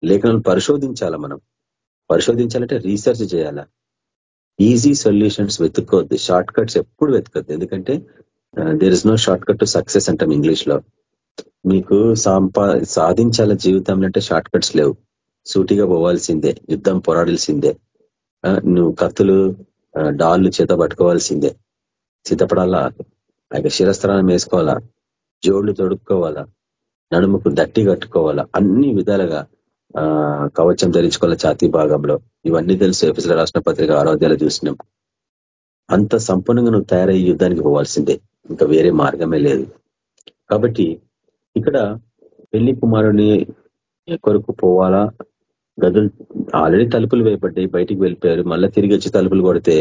లేఖనాలు పరిశోధించాలా మనం? పరిశోధించాలంటే రీసెర్చ్ చేయాలా? ఈజీ సొల్యూషన్స్ వెతుక్కోవద్దు. షార్ట్ కట్స్ ఎప్పుడు వెతకొద్దు ఎందుకంటే there is no short cut to success అంటాం ఇంగ్లీష్లో మీకు సంపా సాధించాల జీవితంలో అంటే షార్ట్ కట్స్ లేవు. సూటిగా పోవాల్సిందే. యుద్ధం పోరాడాల్సిందే. నువ్వు కత్తులు డాళ్ళు చేత పట్టుకోవాల్సిందే. సిద్ధపడాలా? ఆ శిరస్థానం వేసుకోవాలా జోళ్ళు తొడుక్కోవాలా? నడుముకు దట్టి కట్టుకోవాలా? అన్ని విధాలుగా ఆ కవచం ధరించుకోవాలి ఛాతీ భాగంలో. ఇవన్నీ తెలుసు. ఎఫ్ఎస్ల రాష్ట్ర పత్రిక ఆరోగ్యాలు చూసినాం. అంత సంపూర్ణంగా నువ్వు తయారయ్యే యుద్ధానికి పోవాల్సిందే. ఇంకా వేరే మార్గమే లేదు. కాబట్టి ఇక్కడ పెళ్ళి కుమారుని కొరకు పోవాలా? గదులు ఆల్రెడీ తలుపులు వేయబడ్డాయి. బయటికి వెళ్ళిపోయారు. మళ్ళీ తిరిగి వచ్చి తలుపులు కొడితే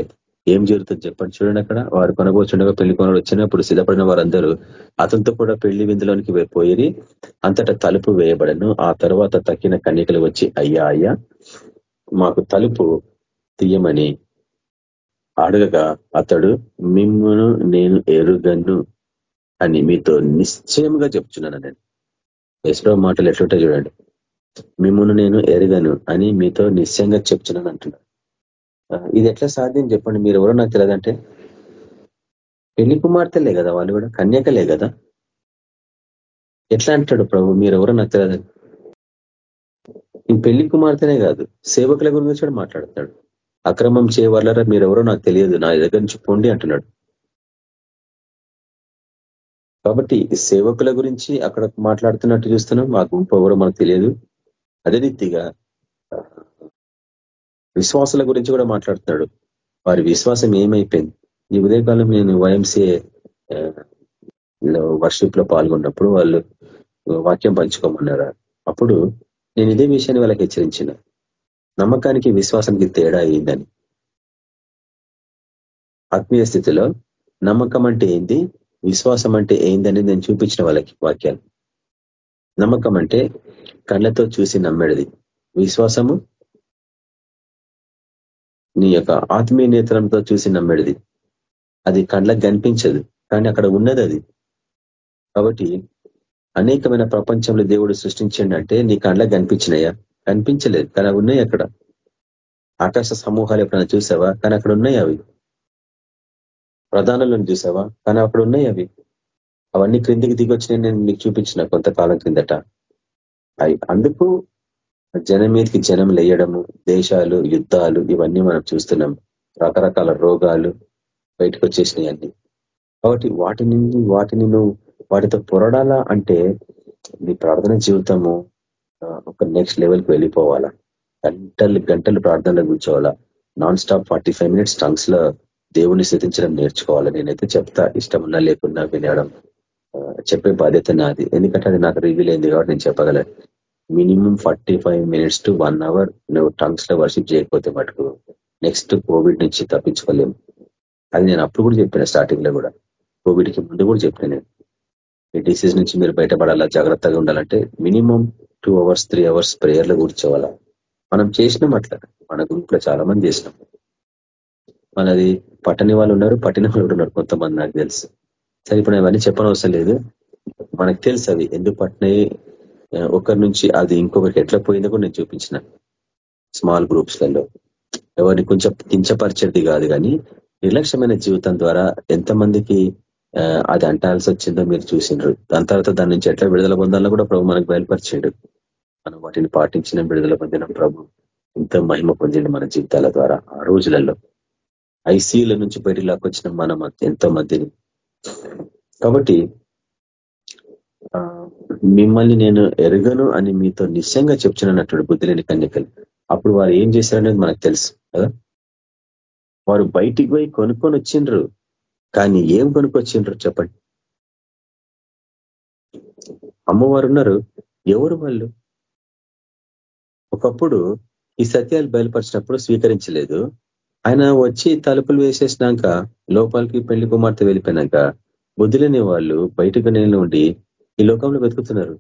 ఏం జరుగుతుంది చెప్పండి చూడండి అక్కడ. వారు కొనబోచుండగా పెళ్ళి కొనడు వచ్చినప్పుడు సిద్ధపడిన వారందరూ అతనితో కూడా పెళ్ళి విందులోనికి పోయి అంతటా తలుపు వేయబడను. ఆ తర్వాత తక్కిన కన్యకలు వచ్చి అయ్యా అయ్యా మాకు తలుపు తీయమని అడగగా అతడు మిమ్మును నేను ఎరుగను అని మీతో నిశ్చయంగా చెప్తున్నాను నేను. ఎస్రో మాటలు ఎట్లుంటాయి చూడండి. మిమ్మల్ని నేను ఎరగను అని మీతో నిశ్చయంగా చెప్తున్నాను అంటున్నాడు. ఇది ఎట్లా సాధ్యం చెప్పండి? మీరు ఎవరో నాకు తెలియదంటే పెళ్ళి కుమార్తెలే కదా వాళ్ళు కూడా కన్యకలే కదా? ఎట్లా అంటాడు ప్రభు? మీరు ఎవరో నాకు తెలియదండి ఈ పెళ్ళి కుమార్తెనే కాదు సేవకుల గురించి కూడా మాట్లాడతాడు అక్రమం చేయవాళ్ళరా మీరెవరో నాకు తెలియదు నా దగ్గర నుంచి పొండి అంటున్నాడు. కాబట్టి సేవకుల గురించి అక్కడ మాట్లాడుతున్నట్టు చూస్తున్నాం మా గుంపు ఎవరో మనకు తెలియదు. అదే రీతిగా విశ్వాసుల గురించి కూడా మాట్లాడుతున్నాడు. వారి విశ్వాసం ఏమైపోయింది? ఈ ఉదయకాలం నేను వైఎంసీఏ వర్షిప్లో పాల్గొన్నప్పుడు వాళ్ళు వాక్యం పంచుకోమన్నారు? అప్పుడు నేను ఇదే విషయాన్ని వాళ్ళకి హెచ్చరించిన. నమ్మకానికి విశ్వాసానికి తేడా అయిందని ఆత్మీయ స్థితిలో నమ్మకం అంటే ఏంది? విశ్వాసం అంటే ఏందని నేను చూపించిన వాళ్ళకి వాక్యాలు. నమ్మకం అంటే కళ్ళతో చూసి నమ్మేది. విశ్వాసము నీ యొక్క ఆత్మీయ నేత్రంతో చూసి నమ్మేది. అది కళ్ళకు కనిపించదు. కానీ అక్కడ ఉన్నది అది. కాబట్టి అనేకమైన ప్రపంచంలో దేవుడు సృష్టించండి అంటే నీ కళ్ళ కనిపించినాయా? కనిపించలేదు. కానీ అవి ఉన్నాయి అక్కడ. ఆకాశ సమూహాలు ఎప్పుడైనా చూసావా? కానీ అక్కడ ఉన్నాయి అవి. ప్రధానంలో చూసావా? కానీ అక్కడ ఉన్నాయి అవి. అవన్నీ క్రిందికి దిగొచ్చినాయి నేను మీకు చూపించిన కొంతకాలం క్రిందట. అవి అందుకు జనం మీదకి జనం లేయడము దేశాలు యుద్ధాలు ఇవన్నీ మనం చూస్తున్నాం. రకరకాల రోగాలు బయటకు వచ్చేసినాయి అన్ని. కాబట్టి వాటి నుండి వాటిని నువ్వు వాటితో పొరడాలా అంటే మీ ప్రార్థన జీవితము ఒక నెక్స్ట్ లెవెల్కి వెళ్ళిపోవాలా. గంటలు గంటలు ప్రార్థనలో కూర్చోవాలా. Non stop forty five minutes టంగ్స్లో దేవుణ్ణి స్థితించడం నేర్చుకోవాలి. నేనైతే చెప్తా ఇష్టం ఉన్నా లేకున్నా వినడం చెప్పే బాధ్యత నాది. ఎందుకంటే అది నాకు రివీల్ అయింది కాబట్టి నేను చెప్పగలను. Minimum forty five minutes to one hour నువ్వు టంగ్స్లో వర్షిప్ చేయకపోతే మటుకు నెక్స్ట్ కోవిడ్ నుంచి తప్పించుకోలేము. అది నేను అప్పుడు కూడా చెప్పిన స్టార్టింగ్లో కూడా. కోవిడ్కి ముందు కూడా చెప్పిన నేను. ఈ డిసీజ్ నుంచి మీరు బయటపడాలా జాగ్రత్తగా ఉండాలంటే minimum two hours three hours ప్రేయర్లు కూర్చోవాలా. మనం చేసినాం అట్లా. మన గ్రూప్లో చాలా మంది చేసినాం. మనది పట్టని వాళ్ళు ఉన్నారు పట్టిన వాళ్ళు ఉన్నారు కొంతమంది నాకు తెలుసు. సరే ఇప్పుడు అవన్నీ చెప్పనవసరం లేదు. మనకు తెలుసు అవి ఎందుకు పట్టినాయి. ఒకరి నుంచి అది ఇంకొకరికి ఎట్లా పోయిందో కూడా నేను చూపించిన. స్మాల్ గ్రూప్స్లలో. ఎవరిని కొంచెం కించపరిచేది కాదు కానీ నిర్లక్ష్యమైన జీవితం ద్వారా ఎంతమందికి అది అంటాల్సి వచ్చిందో మీరు చూసిండ్రు. దాని తర్వాత దాని నుంచి ఎట్లా విడుదల పొందాలో కూడా ప్రభు మనకు బయలుపరిచాడు. మనం వాటిని పాటించిన విడుదల పొందిన ప్రభు ఎంతో మహిమ పొందిండు మన జీవితాల ద్వారా ఆ రోజులలో. ఐసీల నుంచి బయటికి లాక్కొచ్చిన మనం ఎంతో మందిని. కాబట్టి మిమ్మల్ని నేను ఎరగను అని మీతో నిశ్చయంగా చెప్తున్నానట్టు బుద్ధి లేని కన్యకలు. అప్పుడు వారు ఏం చేశారనేది మనకు తెలుసు కదా. వారు బయటికి పోయి కొనుక్కొని వచ్చిండ్రు. కానీ ఏం కొనుక్కొచ్చిండ్రు చెప్పండి. అమ్మవారు ఉన్నారు. ఎవరు వాళ్ళు? ఒకప్పుడు ఈ సత్యాలు బయలుపరిచినప్పుడు స్వీకరించలేదు. ఆయన వచ్చి తలుపులు వేసేసినాక లోపలికి పెళ్ళి కుమార్తె వెళ్ళిపోయినాక బుద్ధులేని వాళ్ళు బయటకు నేను ఉండి ఈ లోకంలో వెతుకుతున్నారు.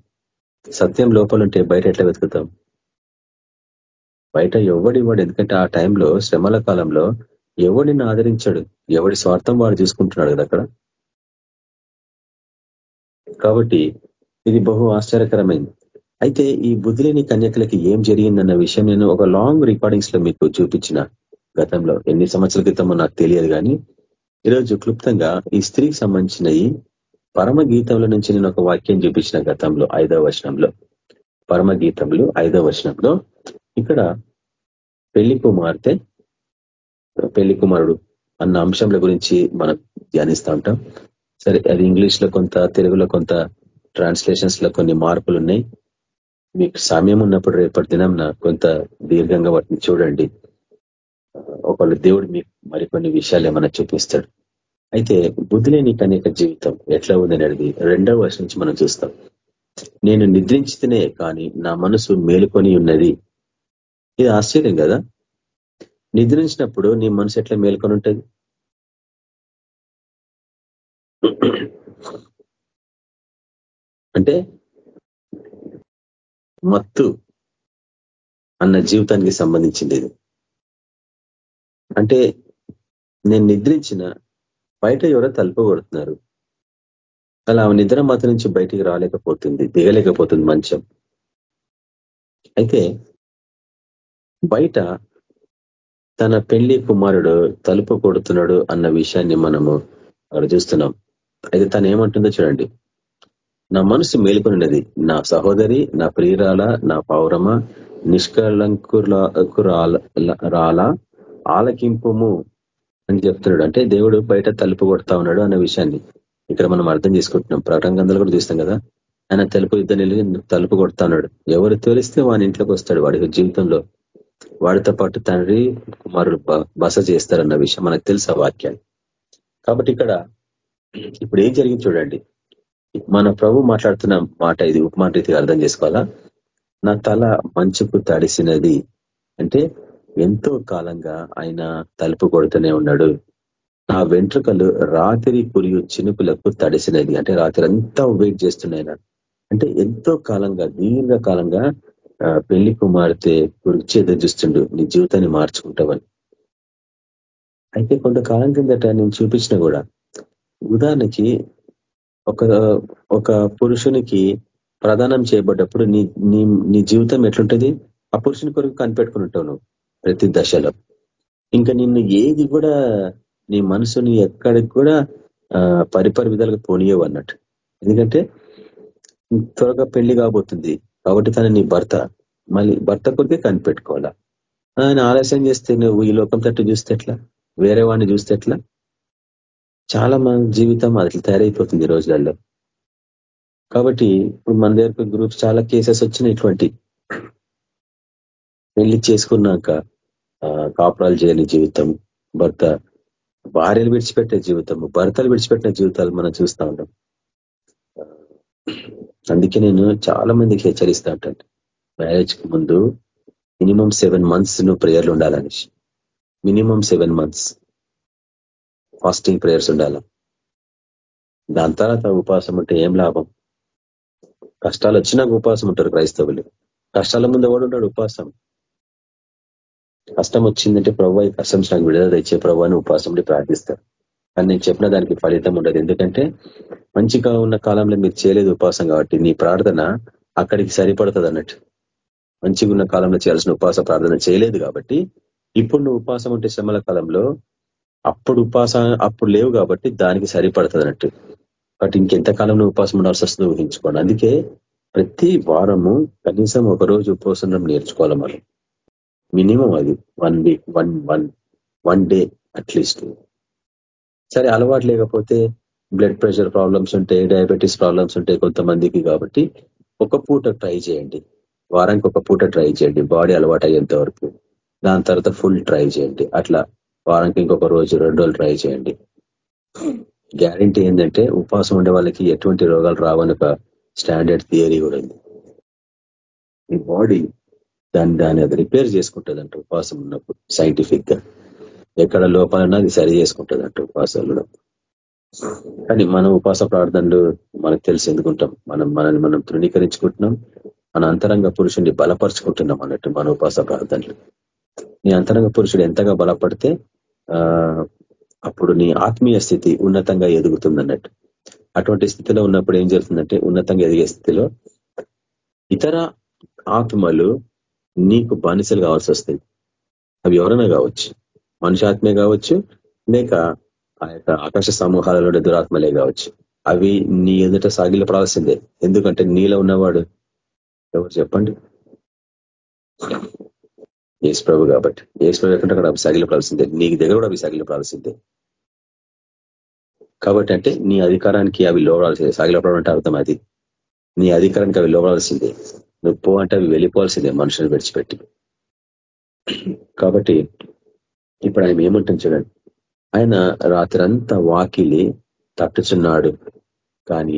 సత్యం లోపల ఉంటే బయట ఎట్లా వెతుకుతాం? బయట ఎవడివాడు ఎందుకంటే ఆ టైంలో శ్రమల కాలంలో ఎవడిని ఆదరించాడు? ఎవడి స్వార్థం వాడు చూసుకుంటున్నాడు కదా అక్కడ? కాబట్టి ఇది బహు ఆశ్చర్యకరమైంది. అయితే ఈ బుద్ధిలేని కన్యకలకి ఏం జరిగిందన్న విషయం నేను ఒక లాంగ్ రికార్డింగ్స్లో మీకు చూపించిన గతంలో. ఎన్ని సంవత్సరాల క్రితమో నాకు తెలియదు కానీ ఈరోజు క్లుప్తంగా ఈ స్త్రీకి సంబంధించినవి పరమ గీతంలో నుంచి నేను ఒక వాక్యం చూపించిన గతంలో ఐదవ వచనంలో. పరమ గీతంలో ఐదవ వచనంలో. ఇక్కడ పెళ్ళి కుమార్తె పెళ్ళి కుమారుడు అన్న అంశంల గురించి మనం ధ్యానిస్తూ ఉంటాం. సరే అది ఇంగ్లీష్లో కొంత తెలుగులో కొంత ట్రాన్స్లేషన్స్లో కొన్ని మార్పులు ఉన్నాయి మీకు సమయం ఉన్నప్పుడు రేపటి దినం కొంత దీర్ఘంగా వాటిని చూడండి. ఒకళ్ళు దేవుడు మీకు మరికొన్ని విషయాలు ఏమైనా చూపిస్తాడు. అయితే బుద్ధిలేని కనేక జీవితం ఎట్లా ఉందని అడిగి రెండవ వర్షం నుంచి మనం చూస్తాం. నేను నిద్రించితేనే కానీ నా మనసు మేలుకొని ఉన్నది. ఇది ఆశ్చర్యం కదా? నిద్రించినప్పుడు నీ మనసు ఎట్లా మేల్కొని ఉంటుంది? అంటే మత్తు అన్న జీవితానికి సంబంధించింది ఇది అంటే నేను నిద్రించిన బయట ఎవరో తలుపు కొడుతున్నారు. అలా నిద్ర మాత్రం నుంచి బయటికి రాలేకపోతుంది దిగలేకపోతుంది మంచం. అయితే బయట తన పెళ్ళి కుమారుడు తలుపు కొడుతున్నాడు అన్న విషయాన్ని మనము అక్కడ చూస్తున్నాం. అయితే తను ఏమంటుందో చూడండి. నా మనసు మేలుకొనినది. నా సహోదరి నా ప్రియురాల నా పౌరమ నిష్కలంకురాల ఆలకింపుము అని చెప్తున్నాడు. అంటే దేవుడు బయట తలుపు కొడతా ఉన్నాడు అన్న విషయాన్ని ఇక్కడ మనం అర్థం చేసుకుంటున్నాం. ప్రకటన గంధలు కూడా చూస్తాం కదా. ఆయన తలుపు ఇద్దరు తలుపు కొడతా ఉన్నాడు. ఎవరు తోలిస్తే వాని ఇంట్లోకి వస్తాడు. వాడి జీవితంలో వాడితో పాటు తండ్రి కుమారుడు బస చేస్తారన్న విషయం మనకు తెలుసు వాక్యాన్ని. కాబట్టి ఇక్కడ ఇప్పుడు ఏం జరిగింది చూడండి. మన ప్రభు మాట్లాడుతున్న మాట ఇది ఉపమాన రీతిగా అర్థం చేసుకోవాలా? నా తల మంచుకు తడిసినది అంటే ఎంతో కాలంగా ఆయన తలుపు కొడుతూనే ఉన్నాడు. నా వెంట్రుకలు రాత్రి కురియు చినుకులకు తడిసినది. అంటే రాత్రి అంతా వెయిట్ చేస్తున్నాయి అంటే ఎంతో కాలంగా దీర్ఘకాలంగా పెళ్ళి కుమార్తె గురించి చూస్తుండు నీ జీవితాన్ని మార్చుకుంటావని. అయితే కొంతకాలం కిందట నేను చూపించిన కూడా ఉదాహరణకి ఒక ఒక పురుషునికి ప్రదానం చేయబడ్డప్పుడు నీ నీ నీ జీవితం ఎట్లుంటది? ఆ పురుషుని కొరకు కనిపెట్టుకుని ఉంటావు నువ్వు ప్రతి దశలో. ఇంకా నిన్ను ఏది కూడా నీ మనసుని ఎక్కడికి కూడా పరిపరి విధాలుగా పోనీయవు అన్నట్టు. ఎందుకంటే త్వరగా పెళ్ళి కాబోతుంది. కాబట్టి తన నీ భర్త. మళ్ళీ భర్త కొరికే కనిపెట్టుకోవాలా? ఆయన ఆలస్యం చేస్తే నువ్వు ఈ లోకం తట్టు చూస్తే ఎట్లా? వేరే వాడిని చూస్తే ఎట్లా? చాలా మన జీవితం అట్లా తయారైపోతుంది ఈ రోజులలో. కాబట్టి ఇప్పుడు మన దగ్గర గ్రూప్స్ చాలా కేసెస్ వచ్చినాయి ఇటువంటి. పెళ్ళి చేసుకున్నాక కాపురాలు చేయని జీవితం భర్త భార్యలు విడిచిపెట్టే జీవితం భర్తలు విడిచిపెట్టిన జీవితాలు మనం చూస్తూ ఉంటాం. అందుకే నేను చాలా మందికి హెచ్చరిస్తా ఉంటాను. మ్యారేజ్కి ముందు మినిమం సెవెన్ మంత్స్ నువ్వు ప్రేయర్లు ఉండాలని. Minimum seven months fasting prayers ఉండాల. దాని తర్వాత ఉపాసం ఉంటే ఏం లాభం? కష్టాలు వచ్చినాక ఉపవాసం ఉంటారు క్రైస్తవులు. కష్టాల ముందు ఎవడు ఉంటాడు ఉపవాసం కష్టం వచ్చిందంటే ప్రభు ఈ కష్టం నాకు విడుదల తెచ్చే ప్రభు అని ఉపాసంలో ప్రార్థిస్తారు. కానీ నేను చెప్పిన దానికి ఫలితం ఉండదు. ఎందుకంటే మంచిగా ఉన్న కాలంలో మీరు చేయలేదు ఉపాసం కాబట్టి నీ ప్రార్థన అక్కడికి సరిపడుతుంది అన్నట్టు. మంచిగా ఉన్న కాలంలో చేయాల్సిన ఉపాస ప్రార్థన చేయలేదు కాబట్టి ఇప్పుడు నువ్వు ఉపాసం ఉంటే శ్రమల కాలంలో అప్పుడు ఉపాస అప్పుడు లేవు కాబట్టి దానికి సరిపడుతుంది అన్నట్టు. కాబట్టి ఇంకెంతకాలం నువ్వు ఉపాసం ఉండాల్సి వస్తుంది ఊహించుకోండి. అందుకే ప్రతి వారము కనీసం ఒక రోజు ఉపవాసం నేర్చుకోవాలి మనం. మినిమం అది. One week one one one day at least. సరే అలవాటు లేకపోతే బ్లడ్ ప్రెషర్ ప్రాబ్లమ్స్ ఉంటాయి డయాబెటీస్ ప్రాబ్లమ్స్ ఉంటాయి కొంతమందికి కాబట్టి ఒక పూట ట్రై చేయండి. వారానికి ఒక పూట ట్రై చేయండి. బాడీ అలవాటు అయ్యేంత వరకు. దాని తర్వాత ఫుల్ ట్రై చేయండి. అట్లా వారానికి ఇంకొక రోజు రెండు రోజులు ట్రై చేయండి. గ్యారంటీ ఏంటంటే ఉపవాసం ఉండే వాళ్ళకి ఎటువంటి రోగాలు రావని ఒక స్టాండర్డ్ థియరీ కూడా ఉంది. ఈ బాడీ దాన్ని దాన్ని అది రిపేర్ చేసుకుంటుందంట ఉపవాసం ఉన్నప్పుడు సైంటిఫిక్గా ఎక్కడ లోపాలన్నా అది సరి చేసుకుంటుంది అంటూ ఉపవాసాలు కానీ మనం ఉపాస ప్రార్థనలు మనకు తెలిసి ఎందుకుంటాం. మనం మనల్ని మనం తృణీకరించుకుంటున్నాం. మన అంతరంగ పురుషుడిని బలపరుచుకుంటున్నాం అన్నట్టు మన ఉపాస ప్రార్థనలు. నీ అంతరంగ పురుషుడు ఎంతగా బలపడితే అప్పుడు నీ ఆత్మీయ స్థితి ఉన్నతంగా ఎదుగుతుంది అన్నట్టు అటువంటి స్థితిలో ఉన్నప్పుడు ఏం జరుగుతుందంటే ఉన్నతంగా ఎదిగే స్థితిలో ఇతర ఆత్మలు నీకు బానిసలు కావాల్సి వస్తాయి. అవి ఎవరైనా కావచ్చు. మనుషాత్మే కావచ్చు లేక ఆ యొక్క ఆకాశ సమూహాలలో దురాత్మలే కావచ్చు. అవి నీ ఎదుట సాగిలపడాల్సిందే. ఎందుకంటే నీలో ఉన్నవాడు ఎవరు చెప్పండి? ఏసు ప్రభు కాబట్టి. ఏసు ప్రభు ఎక్కడ అక్కడ అవి సాగిలపడాల్సిందే. నీకు దగ్గర కూడా అవి సాగిలపడాల్సిందే. కాబట్టి అంటే నీ అధికారానికి అవి లోపడాల్సిందే సాగిలపడడం అంటే అర్థం అది. నీ అధికారానికి అవి లోపడాల్సిందే నువ్వు పో అంటే అవి వెళ్ళిపోవాల్సిందే మనుషులు విడిచిపెట్టి. కాబట్టి ఇప్పుడు ఆయన ఏమంటుంది చూడండి. ఆయన రాత్రంతా వాకిలి తట్టుచున్నాడు. కానీ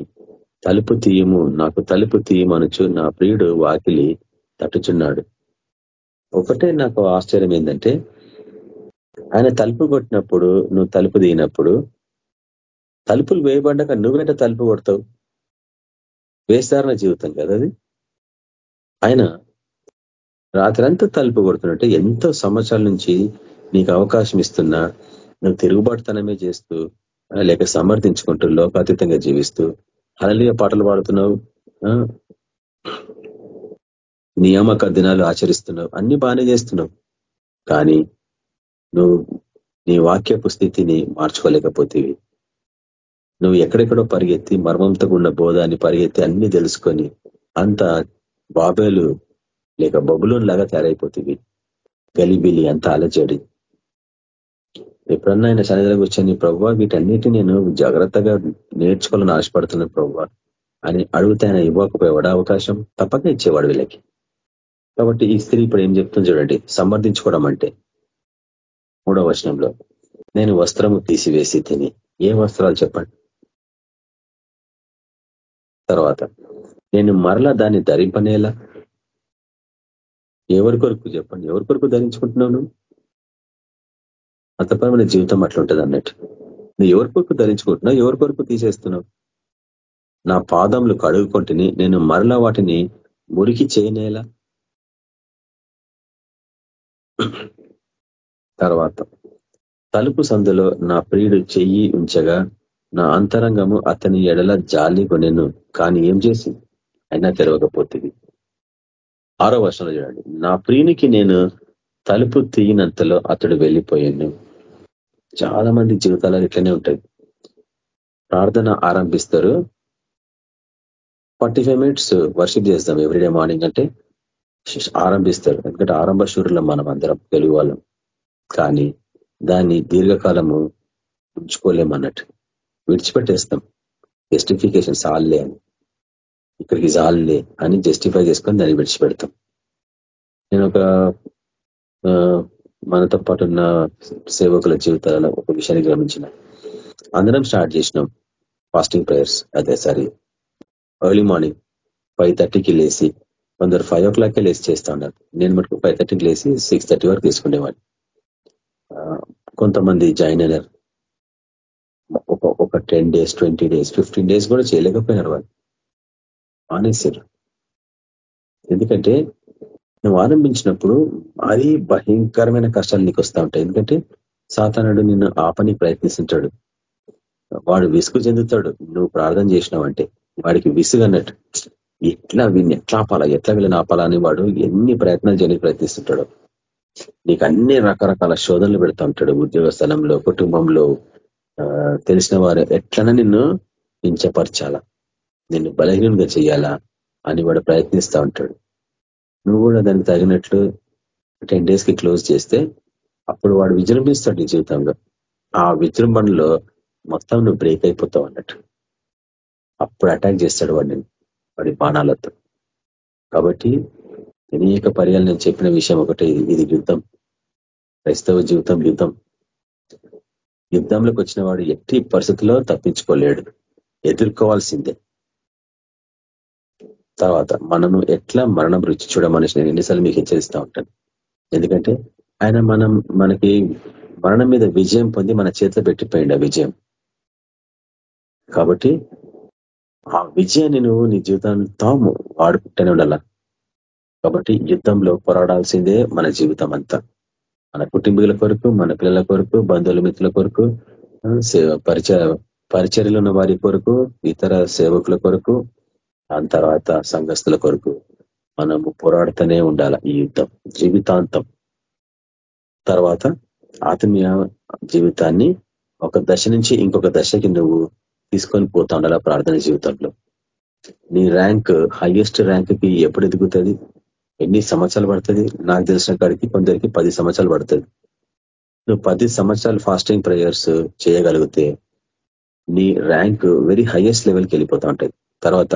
తలుపు తీయము నాకు తలుపు తీయమనుచు నా ప్రియుడు వాకిలి తట్టుచున్నాడు. ఒకటే నాకు ఆశ్చర్యం ఏంటంటే ఆయన తలుపు కొట్టినప్పుడు నువ్వు తలుపు తీయినప్పుడు తలుపులు వేయబడ్డాక నువ్వేంట తలుపు కొడతావు? వేసారణ జీవితం కదా అది. ఆయన రాత్రంతా తలుపు కొడుతున్నట్టే ఎంతో సంవత్సరాల నుంచి నీకు అవకాశం ఇస్తున్నా నువ్వు తిరుగుబాటుతనమే చేస్తూ లేక సమర్థించుకుంటూ లోకాతీతంగా జీవిస్తూ అలలియ పాటలు పాడుతున్నావు నియామక దినాలు ఆచరిస్తున్నావు అన్ని బాగానే చేస్తున్నావు. కానీ నువ్వు నీ వాక్యపు స్థితిని మార్చుకోలేకపోతేవి. నువ్వు ఎక్కడెక్కడో పరిగెత్తి మర్మంతో ఉన్న బోధాన్ని పరిగెత్తి అన్ని తెలుసుకొని అంత బాబేలు లేక బబులోన్ లాగా తయారైపోతుంది గలిబిలి అంత అలజడి. ఎప్పుడన్నా ఆయన సన్నిధిలోకి వచ్చాను ప్రభావ వీటన్నిటి నేను జాగ్రత్తగా నేర్చుకోవాలని ఆశపడుతున్నాను ప్రభావ అని అడిగితే ఆయన ఇవ్వకపోయేవాడు అవకాశం తప్పక ఇచ్చేవాడు వీళ్ళకి. కాబట్టి ఈ స్త్రీ ఇప్పుడు ఏం చెప్తుంది చూడండి. సమర్థించుకోవడం అంటే మూడవ వచనంలో నేను వస్త్రము తీసివేసి తిని ఏ వస్త్రాలు చెప్పండి? తర్వాత నేను మరలా దాన్ని ధరింపనేలా? ఎవరి కొరకు చెప్పండి? ఎవరి కొరకు ధరించుకుంటున్నావు నువ్వు? మతపరమైన జీవితం అట్లుంటది అన్నట్టు నువ్వు ఎవరి కొరకు ధరించుకుంటున్నావు? ఎవరి కొరకు తీసేస్తున్నావు? నా పాదములు కడుగుకుంటుని నేను మరలా వాటిని మురికి చేయనేలా? తర్వాత తలుపు సందులో నా ప్రియుడు చెయ్యి ఉంచగా నా అంతరంగము అతని ఎడల జాలి కొనెను కానీ ఏం చేసి అయినా తెరవకపోతుంది ఆరో వర్షంలో చూడండి. నా ప్రియునికి నేను తలుపు తీయనంతలో అతడు వెళ్ళిపోయాను చాలా మంది జీవితాలు ఇట్లనే ఉంటాయి. ప్రార్థన ఆరంభిస్తారు. ఫార్టీ ఫైవ్ మినిట్స్ వర్షిప్ చేస్తాం ఎవ్రీడే మార్నింగ్ అంటే ఆరంభిస్తారు. ఎందుకంటే ఆరంభ శూరులో మనం అందరం తెలుగు వాళ్ళం కానీ దాన్ని దీర్ఘకాలము ఉంచుకోలేమన్నట్టు విడిచిపెట్టేస్తాం. జస్టిఫికేషన్ సాల్లే అని. ఇక్కడికి సాల్లే అని జస్టిఫై చేసుకొని దాన్ని విడిచిపెడతాం. నేను ఒక మనతో పాటు ఉన్న సేవకుల జీవితాలలో ఒక విషయాన్ని గమనించిన. అందరం స్టార్ట్ చేసినాం ఫాస్టింగ్ ప్రేయర్స్. అదే సారీ ఎర్లీ మార్నింగ్ ఫైవ్ థర్టీకి లేచి కొందరు ఫైవ్ ఓ క్లాక్కే లేచి చేస్తా ఉన్నారు. నేను మటుకు ఫైవ్ థర్టీకి లేసి సిక్స్ థర్టీ వరకు తీసుకునేవాడిని. కొంతమంది జాయిన్ అయినారు. ఒక ఒక ten days twenty days fifteen days కూడా చేయలేకపోయినారు వాళ్ళు. మానేశారు. ఎందుకంటే నువ్వు ఆరంభించినప్పుడు మరీ భయంకరమైన కష్టాలు నీకు వస్తూ ఉంటాయి. ఎందుకంటే సాతానుడు నిన్ను ఆపని ప్రయత్నిస్తుంటాడు. వాడు విసుగు చెందుతాడు. నువ్వు ప్రార్థన చేసినావంటే వాడికి విసుగు అన్నట్టు. ఎట్లా వీడిని ఎట్లా ఆపాలా ఎట్లా వీళ్ళని ఆపాలా అని వాడు ఎన్ని ప్రయత్నాలు చేయడానికి ప్రయత్నిస్తుంటాడు. నీకు అన్ని రకరకాల శోధనలు పెడతా ఉంటాడు. ఉద్యోగ స్థలంలో కుటుంబంలో తెలిసిన వారు ఎట్లనే నిన్ను మించపరచాలా నిన్ను బలహీనంగా చేయాలా అని వాడు ప్రయత్నిస్తూ ఉంటాడు. నువ్వు కూడా దానికి తగినట్లు టెన్ డేస్కి క్లోజ్ చేస్తే అప్పుడు వాడు విజృంభిస్తాడు నీ జీవితంలో. ఆ విజృంభణలో మొత్తం నువ్వు బ్రేక్ అయిపోతావు అన్నట్టు. అప్పుడు అటాక్ చేస్తాడు వాడిని వాడి బాణాలతో. కాబట్టి అనేక పర్యాలు నేను చెప్పిన విషయం ఒకటి ఇది యుద్ధం. క్రైస్తవ జీవితం యుద్ధం. యుద్ధంలోకి వచ్చిన వాడు ఎట్టి పరిస్థితుల్లో తప్పించుకోలేడు. ఎదుర్కోవాల్సిందే. తర్వాత మనను ఎట్లా మరణం రుచి చూడమనేసి నేను ఎన్నిసార్లు మీకు హెచ్చరిస్తూ ఉంటాను. ఎందుకంటే ఆయన మనం మనకి మరణం మీద విజయం పొంది మన చేతిలో పెట్టిపోయింది ఆ విజయం. కాబట్టి ఆ విజయాన్ని నువ్వు నీ జీవితంతో వాడుకుంటూనే ఉండాల. కాబట్టి యుద్ధంలో పోరాడాల్సిందే మన జీవితం అంతా. మన కుటుంబీల కొరకు మన పిల్లల కొరకు బంధువుల మిత్రుల కొరకు పరిచయ పరిచర్యలు ఉన్న వారి కొరకు ఇతర సేవకుల కొరకు దాని తర్వాత సంఘస్థుల కొరకు మనము పోరాడుతూనే ఉండాలి ఈ యుద్ధం జీవితాంతం. తర్వాత ఆత్మీయ జీవితాన్ని ఒక దశ నుంచి ఇంకొక దశకి నువ్వు తీసుకొని పోతా ఉండాల ప్రార్థన జీవితంలో. నీ ర్యాంక్ హైయెస్ట్ ర్యాంక్కి ఎప్పుడు ఎదుగుతుంది? ఎన్ని సంవత్సరాలు పడుతుంది? నాకు తెలిసిన కాడికి కొందరికి పది సంవత్సరాలు పడుతుంది. నువ్వు పది సంవత్సరాలు ఫాస్టింగ్ ప్రేయర్స్ చేయగలిగితే నీ ర్యాంక్ వెరీ హైయెస్ట్ లెవెల్కి వెళ్ళిపోతా ఉంటుంది. తర్వాత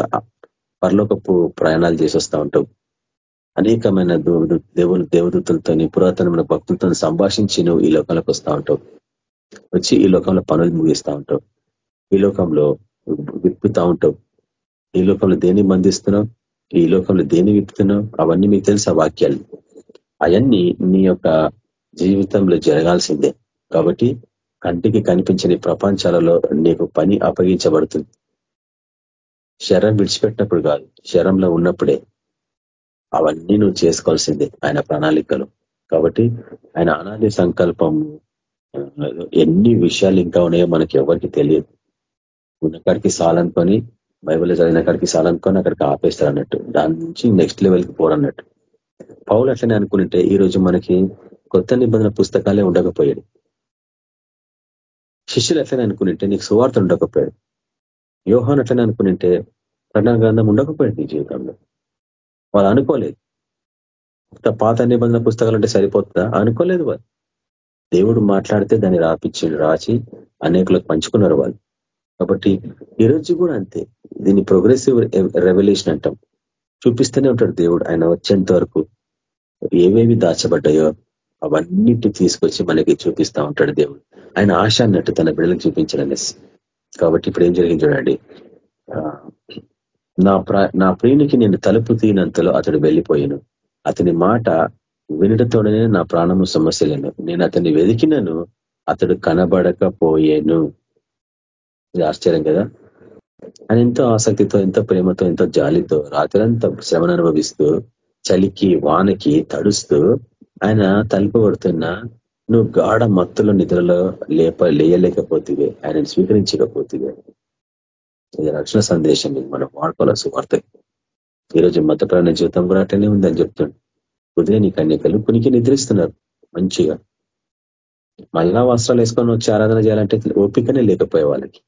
పరలోకపు ప్రయాణాలు చేసి వస్తూ ఉంటావు. అనేకమైన దేవుని దేవదూతలతో పురాతనమైన భక్తులతో సంభాషించి నువ్వు ఈ లోకంలోకి వస్తూ ఉంటావు. వచ్చి ఈ లోకంలో పనులు ముగిస్తూ ఉంటావు. ఈ లోకంలో విప్పుతా ఉంటావు. ఈ లోకంలో దేన్ని బంధిస్తున్నావు ఈ లోకంలో దేన్ని విప్పుతున్నావు? అవన్నీ మీకు తెలుసు వాక్యాలు. అవన్నీ నీ యొక్క జీవితంలో జరగాల్సిందే. కాబట్టి కంటికి కనిపించని ప్రపంచాలలో నీకు పని అప్పగించబడుతుంది. శరం విడిచిపెట్టినప్పుడు కాదు శరంలో ఉన్నప్పుడే అవన్నీ నువ్వు చేసుకోవాల్సిందే ఆయన ప్రణాళికలు. కాబట్టి ఆయన అనాది సంకల్పం ఎన్ని విషయాలు ఇంకా ఉన్నాయో మనకి ఎవరికి తెలియదు. ఉన్నకాడికి సాలనుకొని బైబిల్ చదివిన కాడికి సాలనుకొని అక్కడికి ఆపేస్తారు అన్నట్టు. దాని నుంచి నెక్స్ట్ లెవెల్కి పోరన్నట్టు. పౌలు అట్లనే అనుకుంటే ఈ రోజు మనకి కొత్త నిబంధన పుస్తకాలే ఉండకపోయాడు శిష్యులు ఎట్లనే అనుకుంటే నీకు సువార్త ఉండకపోయాడు యోహాన్ అట్లనే అనుకుంటే ప్రణ గ్రంథం ఉండకపోయింది జీవితంలో. వాళ్ళు అనుకోలేదు. పాత నిబంధన పుస్తకాలు అంటే సరిపోతుందా? అనుకోలేదు వాళ్ళు. దేవుడు మాట్లాడితే దాన్ని రాపించిండు రాసి అనేకులకు పంచుకున్నారు వాళ్ళు. కాబట్టి ఈరోజు కూడా అంతే. దీన్ని ప్రోగ్రెసివ్ రెవల్యూషన్ అంటాం. చూపిస్తూనే ఉంటాడు దేవుడు. ఆయన వచ్చేంత వరకు ఏవేవి దాచబడ్డాయో అవన్నిటి తీసుకొచ్చి మనకి చూపిస్తా ఉంటాడు దేవుడు. ఆయన ఆశ అన్నట్టు తన బిడ్డలకు చూపించడం కాబట్టి ఇప్పుడు ఏం జరిగింది చూడండి. నా నా ప్రియునికి నేను తలుపు తీనంతలో అతడు వెళ్ళిపోయాను. అతని మాట వినటతోనే నా ప్రాణము సమస్యలను. నేను అతన్ని వెతికినను అతడు కనబడకపోయేను. ఇది ఆశ్చర్యం కదా? ఆయన ఎంతో ఆసక్తితో ఎంతో ప్రేమతో ఎంతో జాలితో రాత్రంతా శ్రమను అనుభవిస్తూ చలికి వానకి తడుస్తూ ఆయన తలుపు కొడుతున్న నువ్వు గాఢ మత్తుల నిద్రలో లేప లేయలేకపోతివే. ఆయనను స్వీకరించకపోతివే. ఇది రక్షణ సందేశం. ఇది మనం వాడుకోవాలి సువార్త. ఈరోజు మతపరమైన జీవితం కూడా అట్లనే ఉందని చెప్తుండు. కుదిరే కన్యకలు కునికి నిద్రిస్తున్నారు. మంచిగా. మళ్ళా వస్త్రాలు వేసుకొని వచ్చి ఆరాధన చేయాలంటే ఓపికనే లేకపోయే వాళ్ళకి.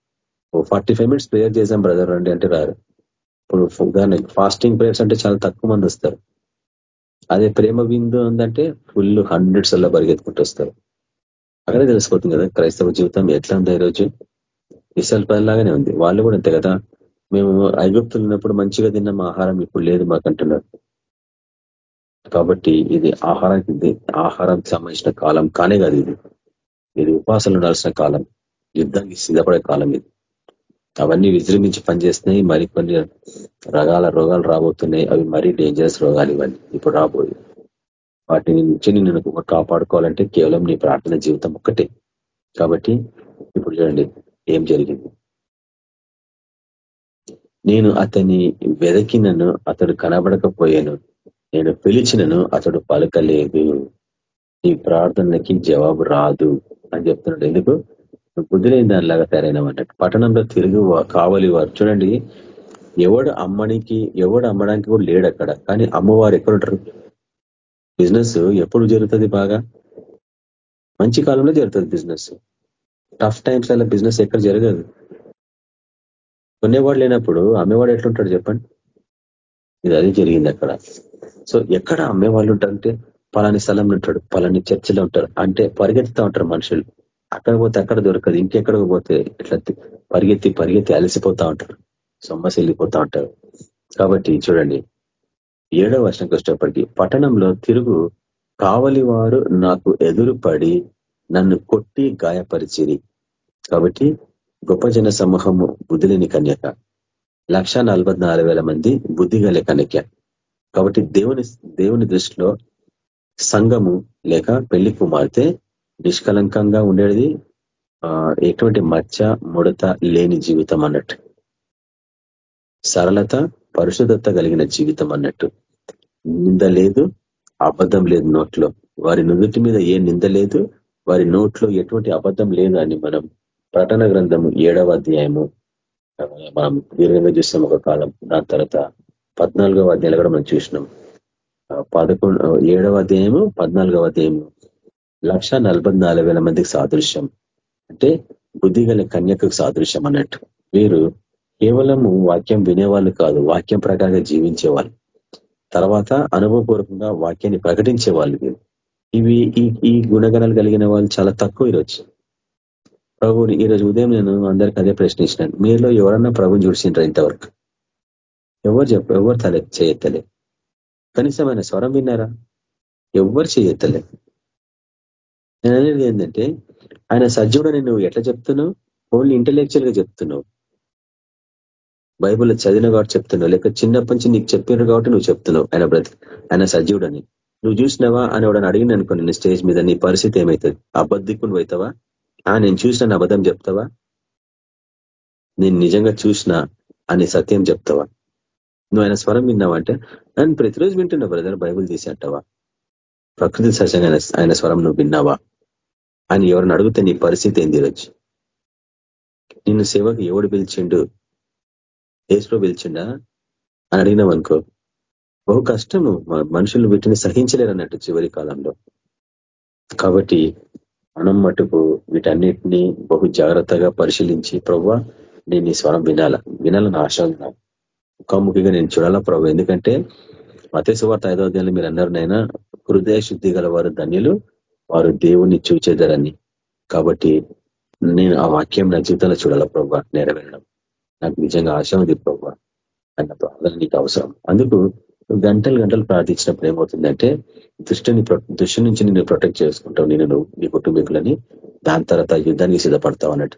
ఓ ఫార్టీ ఫైవ్ మినిట్స్ ప్రేయర్ చేసాం బ్రదర్ అండి అంటే రారు ఇప్పుడు ఫాస్టింగ్ ప్రేయర్స్ అంటే చాలా తక్కువ మంది వస్తారు. అదే ప్రేమ విందు ఉందంటే ఫుల్ హండ్రెడ్స్ అలా పరిగెత్తుకుంటూ వస్తారు. అక్కడే తెలిసిపోతుంది కదా క్రైస్తవ జీవితం ఎట్లా ఉంది ఈరోజు. ఇసల్ లాగానే ఉంది. వాళ్ళు కూడా అంతే కదా మేము ఐగుప్తులు ఉన్నప్పుడు మంచిగా తిన్నాం ఆహారం ఇప్పుడు లేదు మాకంటున్నారు కాబట్టి ఇది ఆహారానికి ఆహారానికి సంబంధించిన కాలం కానే కాదు ఇది. ఇది ఉపాసనలు ఉండాల్సిన కాలం. యుద్ధానికి సిద్ధపడే కాలం ఇది. అవన్నీ విజృంభించి పనిచేస్తున్నాయి. మరికొన్ని రకాల రోగాలు రాబోతున్నాయి. అవి మరీ డేంజరస్ రోగాలు ఇవన్నీ. ఇప్పుడు రాబోయే వాటిని నుంచి నిన్ను కాపాడుకోవాలంటే కేవలం నీ ప్రార్థన జీవితం ఒక్కటే. కాబట్టి ఇప్పుడు చూడండి ఏం జరిగింది? నేను అతని వెదకినను అతడు కనబడకపోయాను. నేను పిలిచినను అతడు పలకలేదు. నీ ప్రార్థనకి జవాబు రాదు అని చెప్తున్నాడు. ఎందుకు? బుద్ధి దానిలాగా తయారైనవన్నట్టు పట్టణంలో తిరుగు కావలి వారు. చూడండి ఎవడు అమ్మడానికి ఎవడు అమ్మడానికి కూడా లేడు అక్కడ కానీ అమ్మవారు ఎక్కడుంటారు? బిజినెస్ ఎప్పుడు జరుగుతుంది బాగా? మంచి కాలంలో జరుగుతుంది బిజినెస్. టఫ్ టైమ్స్ అలా బిజినెస్ ఎక్కడ జరగదు. కొనేవాడు లేనప్పుడు అమ్మేవాడు ఎట్లుంటాడు చెప్పండి? ఇది అది జరిగింది అక్కడ. సో ఎక్కడ అమ్మేవాళ్ళు ఉంటారంటే పలాని స్థలంలో ఉంటాడు పలాని చర్చిలో ఉంటారు అంటే పరిగెత్తుతూ ఉంటారు మనుషులు. అక్కడ పోతే అక్కడ దొరకదు. ఇంకెక్కడికి పోతే ఇట్లా పరిగెత్తి పరిగెత్తి అలసిపోతా ఉంటారు. సొమ్మసి వెళ్ళిపోతా ఉంటారు. కాబట్టి చూడండి ఏడవ వర్షంకి వచ్చేటప్పటికి పట్టణంలో తిరుగు. కావలివారు నాకు ఎదురుపడి నన్ను కొట్టి గాయపరిచిరి. కాబట్టి గొప్ప జన సమూహము బుద్ధిలేని కన్యక. లక్ష మంది బుద్ధిగలే కన్యక. కాబట్టి దేవుని దేవుని దృష్టిలో సంఘము లేక పెళ్ళి కుమార్తె నిష్కలంకంగా ఉండేది ఎటువంటి మచ్చ ముడత లేని జీవితం అన్నట్టు. సరళత పరిశుద్ధత కలిగిన జీవితం అన్నట్టు. నింద లేదు అబద్ధం లేదు నోట్లో. వారి నుదుటి మీద ఏ నింద లేదు వారి నోట్లో ఎటువంటి అబద్ధం లేదు అని మనం ప్రటన గ్రంథము ఏడవ అధ్యాయము మనం దీర్ఘంగా చూస్తాం ఒక కాలం. దాని తర్వాత పద్నాలుగవ అధ్యాయులు కూడా మనం చూసినాం. పదకొండు ఏడవ అధ్యాయము పద్నాలుగవ అధ్యాయము. లక్ష మందికి సాదృశ్యం. అంటే బుద్ధిగల కన్యకు సాదృశ్యం అన్నట్టు. వీరు కేవలము వాక్యం వినేవాళ్ళు కాదు వాక్యం ప్రకారంగా జీవించేవాళ్ళు. తర్వాత అనుభవపూర్వకంగా వాక్యాన్ని ప్రకటించే వాళ్ళు వీరు. ఇవి ఈ ఈ గుణగణాలు కలిగిన వాళ్ళు చాలా తక్కువ ఈరోజు. ప్రభుని ఈరోజు ఉదయం నేను అందరికి అదే ప్రశ్నించినాను మీలో ఎవరన్నా ప్రభుని చూసింటారు ఇంతవరకు? ఎవరు చెప్ప ఎవరు తల చేయత్తలే కనీసమైన స్వరం విన్నారా? ఎవరు చేయత్తలే? నేను అనేది ఏంటంటే ఆయన సజ్జుడని నువ్వు ఎట్లా చెప్తున్నావు? ఓన్లీ ఇంటలెక్చువల్గా చెప్తున్నావు. బైబుల్ చదివిన కాబట్టి చెప్తున్నావు. లేక చిన్నప్పటి నుంచి నీకు చెప్పినారు కాబట్టి నువ్వు చెప్తున్నావు ఆయన బ్రతి ఆయన సజీవుడని నువ్వు చూసినావా? అని వాడని అడిగిన అనుకో నేను స్టేజ్ మీద నీ పరిస్థితి ఏమవుతుంది అబద్ధికుని అవుతావా ఆ నేను చూసిన అబద్ధం చెప్తావా? నేను నిజంగా చూసిన అని సత్యం చెప్తావా? నువ్వు ఆయన స్వరం విన్నావంటే నన్ను ప్రతిరోజు వింటున్నా బ్రదర్ బైబుల్ తీసి అంటావా? ప్రకృతి సహజంగా ఆయన స్వరం నువ్వు విన్నావా? అని ఎవరిని అడిగితే నీ పరిస్థితి ఏంది ఈరోజు? నిన్ను సేవకు ఎవడు పిలిచిండు? ఏసులో పిలిచిండా? అని అడిగినావు అనుకో బహు కష్టము మనుషులు వీటిని సహించలేరు అన్నట్టు చివరి కాలంలో. కాబట్టి మనం మటుకు వీటన్నిటిని బహు జాగ్రత్తగా పరిశీలించి ప్రవ్వా నేను నీ స్వరం వినాల? వినాలని ఆశ ఉన్నాను ముఖాముఖిగా నేను చూడాలా ప్రభు? ఎందుకంటే మతేశ్వార్త ఐదో అధ్యాయులు మీరు అన్నారు నైనా హృదయ శుద్ధి గల వారు ధన్యులు వారు దేవుణ్ణి చూచేదరని. కాబట్టి నేను ఆ వాక్యం నా జీవితంలో చూడాల ప్రభావ నెరవేరడం. నాకు నిజంగా ఆశ ఉంది ప్రభావ అన్న ప్రార్థన నీకు అవసరం. అందుకు గంటలు గంటలు ప్రార్థించినప్పుడు ఏమవుతుందంటే దృష్టిని దృష్టి నుంచి నేను ప్రొటెక్ట్ చేసుకుంటావు. నేను నువ్వు నీ కుటుంబీకులని దాని తర్వాత యుద్ధానికి సిద్ధపడతావు అన్నట్టు.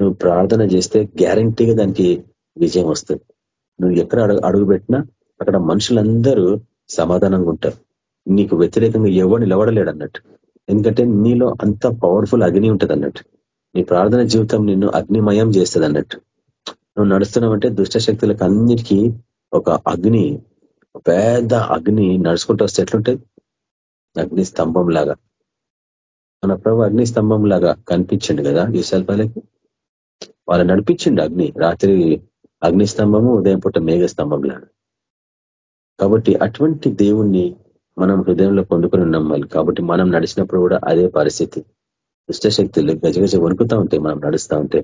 నువ్వు ప్రార్థన చేస్తే గ్యారంటీగా దానికి విజయం వస్తుంది. నువ్వు ఎక్కడ అడుగు అడుగు పెట్టినా అక్కడ మనుషులందరూ సమాధానంగా ఉంటారు. నీకు వ్యతిరేకంగా ఎవరు నిలబడలేడు అన్నట్టు. ఎందుకంటే నీలో అంత పవర్ఫుల్ అగ్ని ఉంటుంది అన్నట్టు. నీ ప్రార్థన జీవితం నిన్ను అగ్నిమయం చేస్తుంది అన్నట్టు. నువ్వు నడుస్తున్నావంటే దుష్టశక్తులకు అన్నిటికీ ఒక అగ్ని పెద్ద అగ్ని నడుచుకుంటూ వస్తే ఎట్లుంటుంది? అగ్ని స్తంభం లాగా. మన ప్రభు అగ్ని స్తంభం లాగా కనిపించండి కదా ఈ వాళ్ళు నడిపించిండు అగ్ని. రాత్రి అగ్ని స్తంభము ఉదయం పూట మేఘ స్తంభం లాగా. కాబట్టి అటువంటి దేవుణ్ణి మనం హృదయంలో పొందుకొని ఉన్నాం మళ్ళీ కాబట్టి మనం నడిచినప్పుడు కూడా అదే పరిస్థితి. దుష్టశక్తులు గజగజ వణుకుతూ ఉంటాయి మనం నడుస్తూ ఉంటే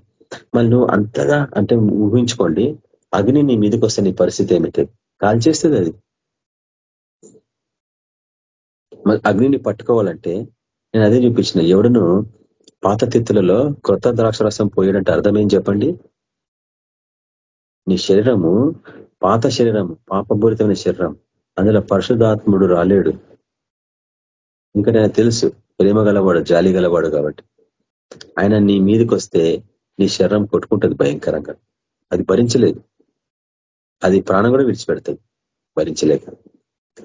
మళ్ళీ నువ్వు అంతగా అంటే ఊహించుకోండి అగ్ని నీ మీదకి వస్తే నీ పరిస్థితి ఏమిటి? కాల్చేస్తుంది అది. అగ్నిని పట్టుకోవాలంటే నేను అదే చూపించిన ఎవడును పాత తిత్తులలో కొత్త ద్రాక్షరసం పోయాడంటే అర్థం ఏం చెప్పండి? నీ శరీరము పాత శరీరం పాపపూరితమైన శరీరం. అందులో పరిశుధాత్ముడు రాలేడు. ఇంకా నేను తెలుసు ప్రేమ గలవాడు జాలి గలవాడు కాబట్టి. ఆయన నీ మీదకి వస్తే నీ శరీరం కొట్టుకుంటుంది భయంకరంగా. అది భరించలేదు. అది ప్రాణం కూడా విడిచిపెడుతుంది. భరించలేక.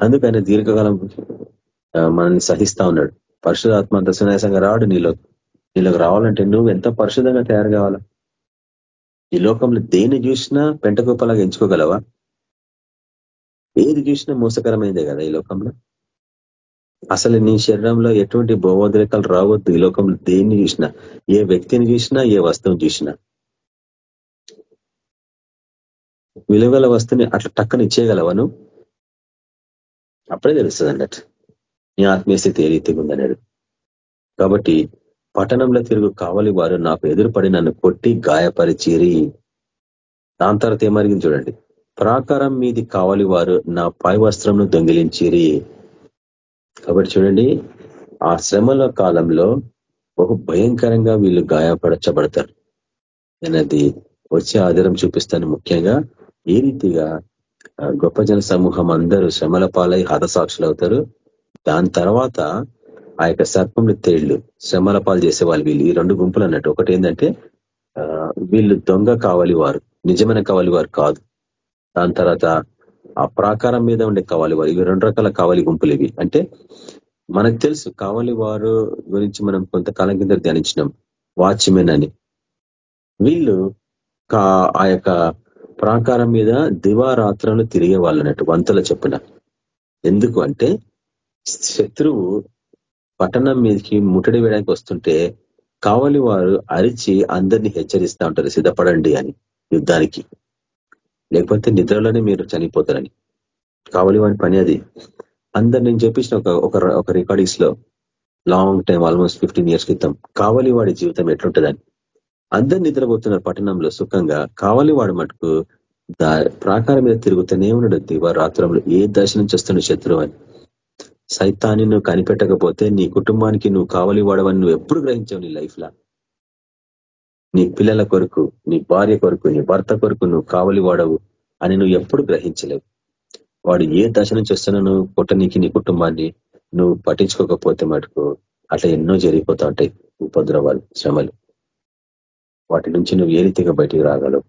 అందుకు ఆయన దీర్ఘకాలం మనల్ని సహిస్తా ఉన్నాడు. పరిశుధాత్మ అంత సునాయాసంగా రాడు నీలో నీలోకి రావాలంటే నువ్వు ఎంత పరిశుధంగా తయారు కావాలా? ఈ లోకంలో దేన్ని చూసినా పెంటగొప్పలాగా ఎంచుకోగలవా? ఏది చూసినా మోసకరమైందే కదా ఈ లోకంలో? అసలు నీ శరీరంలో ఎటువంటి భోవోద్రేకాలు రావద్దు ఈ లోకంలో. దేన్ని చూసినా ఏ వ్యక్తిని చూసినా ఏ వస్తువుని చూసినా. విలువల వస్తువుని అట్లా టక్కన ఇచ్చేయగలవను అప్పుడే తెలుస్తుంది అన్నట్టు. నీ ఆత్మీయ స్థితి ఏ రీతిగా ఉందన్నాడు కాబట్టి పట్టణంలో తిరుగు కావాలి వారు నాకు ఎదురుపడి నన్ను కొట్టి గాయపరిచిరి. దాని తర్వాత ఏమరిగింది చూడండి. ప్రాకారం మీది కావాలి వారు నా పై వస్త్రంను దొంగిలించిరి. కాబట్టి చూడండి ఆ శ్రమల కాలంలో బహు భయంకరంగా వీళ్ళు గాయపరచబడతారు. అనేది వచ్చే ఆధారం చూపిస్తాను ముఖ్యంగా ఏ రీతిగా గొప్ప జన సమూహం అందరూ శ్రమల పాలై హతసాక్షులు అవుతారు. దాని తర్వాత ఆ యొక్క సర్పంలు తేళ్ళు శ్రమల పాలు చేసే వాళ్ళు. వీళ్ళు ఈ రెండు గుంపులు అన్నట్టు. ఒకటి ఏంటంటే వీళ్ళు దొంగ కావాలి వారు నిజమైన కావాలి వారు కాదు. దాని తర్వాత ఆ ప్రాకారం మీద ఉండే కావాలి వారు ఇవి రెండు రకాల కావాలి గుంపులు ఇవి. అంటే మనకు తెలుసు కావాలి వారు గురించి మనం కొంతకాలం కింద ధ్యానించినాం వాచ్మెన్ అని. వీళ్ళు ఆ యొక్క ప్రాకారం మీద దివారాత్రంలో తిరిగే వాళ్ళు అన్నట్టు వంతల చెప్పున. ఎందుకు అంటే శత్రువు పట్టణం మీదకి ముట్టడి వేయడానికి వస్తుంటే కావలి వారు అరిచి అందరినీ హెచ్చరిస్తూ ఉంటారు సిద్ధపడండి అని యుద్ధానికి. లేకపోతే నిద్రలోనే మీరు చనిపోతారని. కావాలి వాడి పని అది. అందరు నేను చెప్పేసిన ఒక ఒక రికార్డింగ్స్లో long time almost fifteen years క్రితం కావాలి వాడి జీవితం ఎట్లుంటుందని. అందరు నిద్రపోతున్నారు పట్టణంలో సుఖంగా కావాలి వాడు మటుకు ప్రాకారం మీద తిరుగుతూనే ఉన్నాడు దివారాత్రంలో. ఏ దశ నుంచి వస్తున్న శత్రువు అని. సైతాన్ని నువ్వు కనిపెట్టకపోతే నీ కుటుంబానికి నువ్వు కావలి వాడవని నువ్వు ఎప్పుడు గ్రహించావు నీ లైఫ్ లా నీ పిల్లల కొరకు నీ భార్య కొరకు నీ భర్త కొరకు నువ్వు కావలి వాడవు అని నువ్వు ఎప్పుడు గ్రహించలేవు. వాడు ఏ దశ నుంచి వస్తున్నా నువ్వు పుట్టనీకి నీ కుటుంబాన్ని నువ్వు పట్టించుకోకపోతే మటుకు అట్లా ఎన్నో జరిగిపోతా ఉంటాయి ఉపద్రవాలు శ్రమలు. వాటి నుంచి నువ్వు ఏ రీతిగా బయటికి రాగలవు?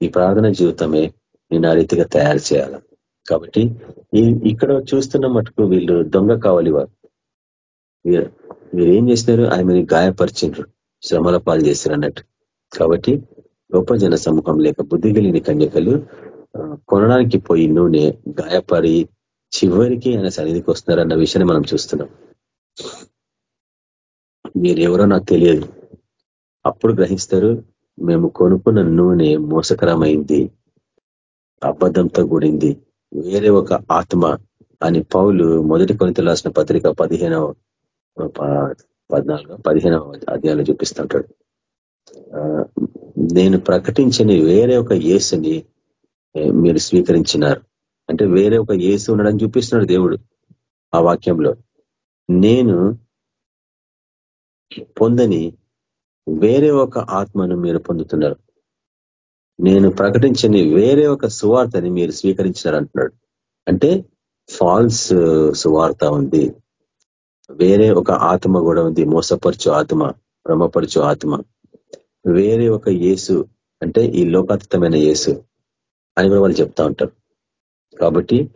ఈ ప్రార్థన జీవితమే నేను ఆ రీతిగా తయారు చేయాల. కాబట్టి ఇక్కడ చూస్తున్న మటుకు వీళ్ళు దొంగ కావాలి వారు. వీరు ఏం చేసినారు? ఆమెని గాయపరిచిండ్రు. శ్రమల పాలు చేశారు అన్నట్టు కాబట్టి గొప్ప జన సమూహం లేక బుద్ధి కలిగిన కన్యకలు కొనడానికి పోయి నూనె గాయపడి చివరికి ఆయన సన్నిధికి వస్తున్నారన్న విషయాన్ని మనం చూస్తున్నాం. మీరెవరో నాకు తెలియదు. అప్పుడు గ్రహిస్తారు మేము కొనుక్కున్న నూనె మోసకరమైంది అబద్ధంతో కూడింది వేరే ఒక ఆత్మ అని పౌలు మొదటి కొనిత రాసిన పత్రిక పదిహేనవ పద్నాలుగు పదిహేనవ అధ్యాయంలో చూపిస్తుంటాడు నేను ప్రకటించని వేరే ఒక ఏసుని మీరు స్వీకరించినారు. అంటే వేరే ఒక ఏసు ఉండడం చూపిస్తున్నాడు దేవుడు ఆ వాక్యంలో. నేను పొందని వేరే ఒక ఆత్మను మీరు పొందుతున్నారు. నేను ప్రకటించని వేరే ఒక సువార్తని మీరు స్వీకరించినారు అంటున్నాడు. అంటే ఫాల్స్ సువార్త ఉంది. వేరే ఒక ఆత్మ కూడా ఉంది. మోసపరచు ఆత్మ భ్రమపరచు ఆత్మ. వేరే ఒక యేసు అంటే ఈ లోకాతీతమైన యేసు అని కూడా వాళ్ళు చెప్తా ఉంటారు. కాబట్టి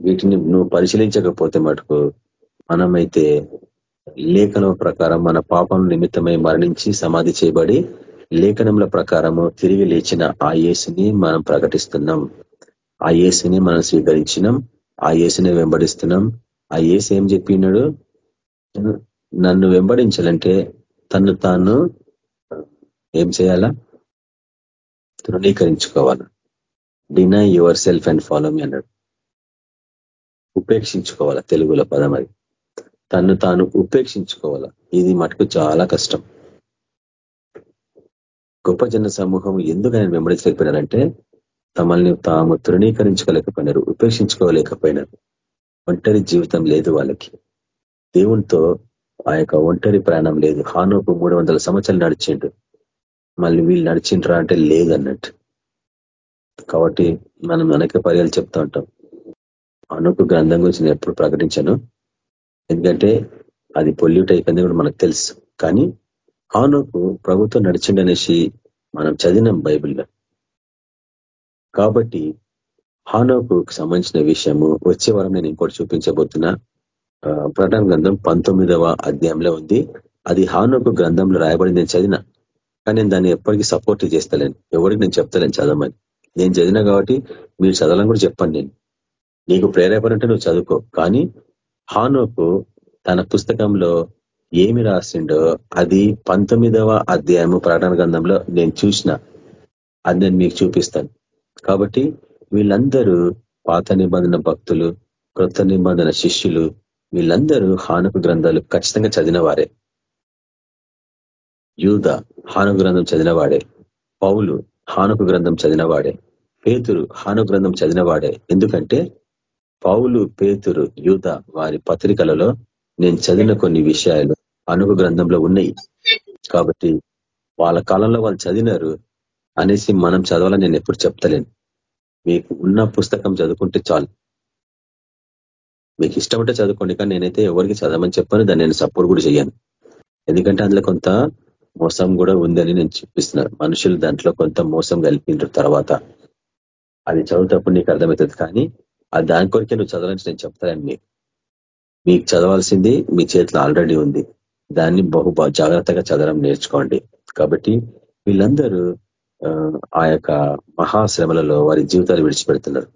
వీటిని నువ్వు పరిశీలించకపోతే మటుకు మనమైతే లేఖనం ప్రకారం మన పాపం నిమిత్తమై మరణించి సమాధి చేయబడి లేఖనముల ప్రకారము తిరిగి లేచిన ఆ యేసుని మనం ప్రకటిస్తున్నాం. ఆ యేసుని మనం స్వీకరించినాం. ఆ యేసుని వెంబడిస్తున్నాం. ఆ ఏసు ఏం చెప్పినాడు? నన్ను వెంబడించాలంటే తను తాను ఏం చేయాలా? తృణీకరించుకోవాలా. Deny yourself and follow me అన్నాడు. ఉపేక్షించుకోవాలా తెలుగులో పదం అది. తను తాను ఉపేక్షించుకోవాలా. ఇది మటుకు చాలా కష్టం. గొప్ప జన సమూహం ఎందుకు ఆయన వెంబడించలేకపోయినారంటే తమల్ని తాము తృణీకరించుకోలేకపోయినారు ఉపేక్షించుకోలేకపోయినారు. ఒంటరి జీవితం లేదు వాళ్ళకి. దేవునితో ఆ యొక్క ఒంటరి ప్రాణం లేదు. హానోకు మూడు వందల సంవత్సరాలు నడిచిండు. మళ్ళీ వీళ్ళు నడిచిండ్రా అంటే లేదన్నట్టు. కాబట్టి మనం అనేక పర్యాలు చెప్తూ ఉంటాం. అనుకు గ్రంథం గురించి నేను ఎప్పుడు ప్రకటించాను. ఎందుకంటే అది పొల్యూట్ అయిపోయింది కూడా మనకు తెలుసు. కానీ హానోకు ప్రభుత్వం నడిచిండనేసి మనం చదివినాం బైబిల్లో. కాబట్టి హానోకు సంబంధించిన విషయము వచ్చే వారం నేను ఇంకోటి చూపించబోతున్నా. ప్రకటన గ్రంథం పంతొమ్మిదవ అధ్యాయంలో ఉంది. అది హానోకు గ్రంథంలో రాయబడి నేను చదివిన. కానీ నేను దాన్ని ఎప్పటికీ సపోర్ట్ చేస్తలేను. ఎవరికి నేను చెప్తలేను చదవమని. నేను చదివినా కాబట్టి మీరు చదవాలని కూడా చెప్పండి నేను. నీకు ప్రేరేపణ అంటే నువ్వు చదువుకో. కానీ హానోకు తన పుస్తకంలో ఏమి రాసిండో అది పంతొమ్మిదవ అధ్యాయము ప్రకటన గ్రంథంలో నేను చూసిన. అది నేను మీకు చూపిస్తాను. కాబట్టి వీళ్ళందరూ పాత నిబంధన భక్తులు కృత నిబంధన శిష్యులు వీళ్ళందరూ హానుకు గ్రంథాలు ఖచ్చితంగా చదివినవారే. యూద హాను గ్రంథం చదివినవాడే. పౌలు హానుకు గ్రంథం చదివినవాడే. పేతురు హాను గ్రంథం చదివినవాడే. ఎందుకంటే పౌలు పేతురు యూద వారి పత్రికలలో నేను చదివిన కొన్ని విషయాలు అనుగు గ్రంథంలో ఉన్నాయి. కాబట్టి వాళ్ళ కాలంలో వాళ్ళు చదివినారు అనేసి మనం చదవాలని నేను ఎప్పుడు చెప్తలేను. మీకు ఉన్న పుస్తకం చదువుకుంటే చాలు. మీకు ఇష్టం ఉంటే చదువుకోండి కానీ నేనైతే ఎవరికి చదవమని చెప్పాను దాన్ని నేను సపోర్ట్ కూడా చేయను ఎందుకంటే అందులో కొంత మోసం కూడా ఉందని నేను చూపిస్తున్నాను. మనుషులు దాంట్లో కొంత మోసం కలిపిండ్రు తర్వాత అది చదువుతప్పుడు నీకు అర్థమవుతుంది కానీ ఆ దాని కొరికే నువ్వు చదవాలని నేను చెప్తాను మీకు మీకు చదవాల్సింది మీ చేతిలో ఆల్రెడీ ఉంది. దాన్ని బహు జాగ్రత్తగా చదవడం నేర్చుకోండి. కాబట్టి వీళ్ళందరూ ఆ యొక్క మహాశ్రమలలో వారి జీవితాలు విడిచిపెడుతున్నారు.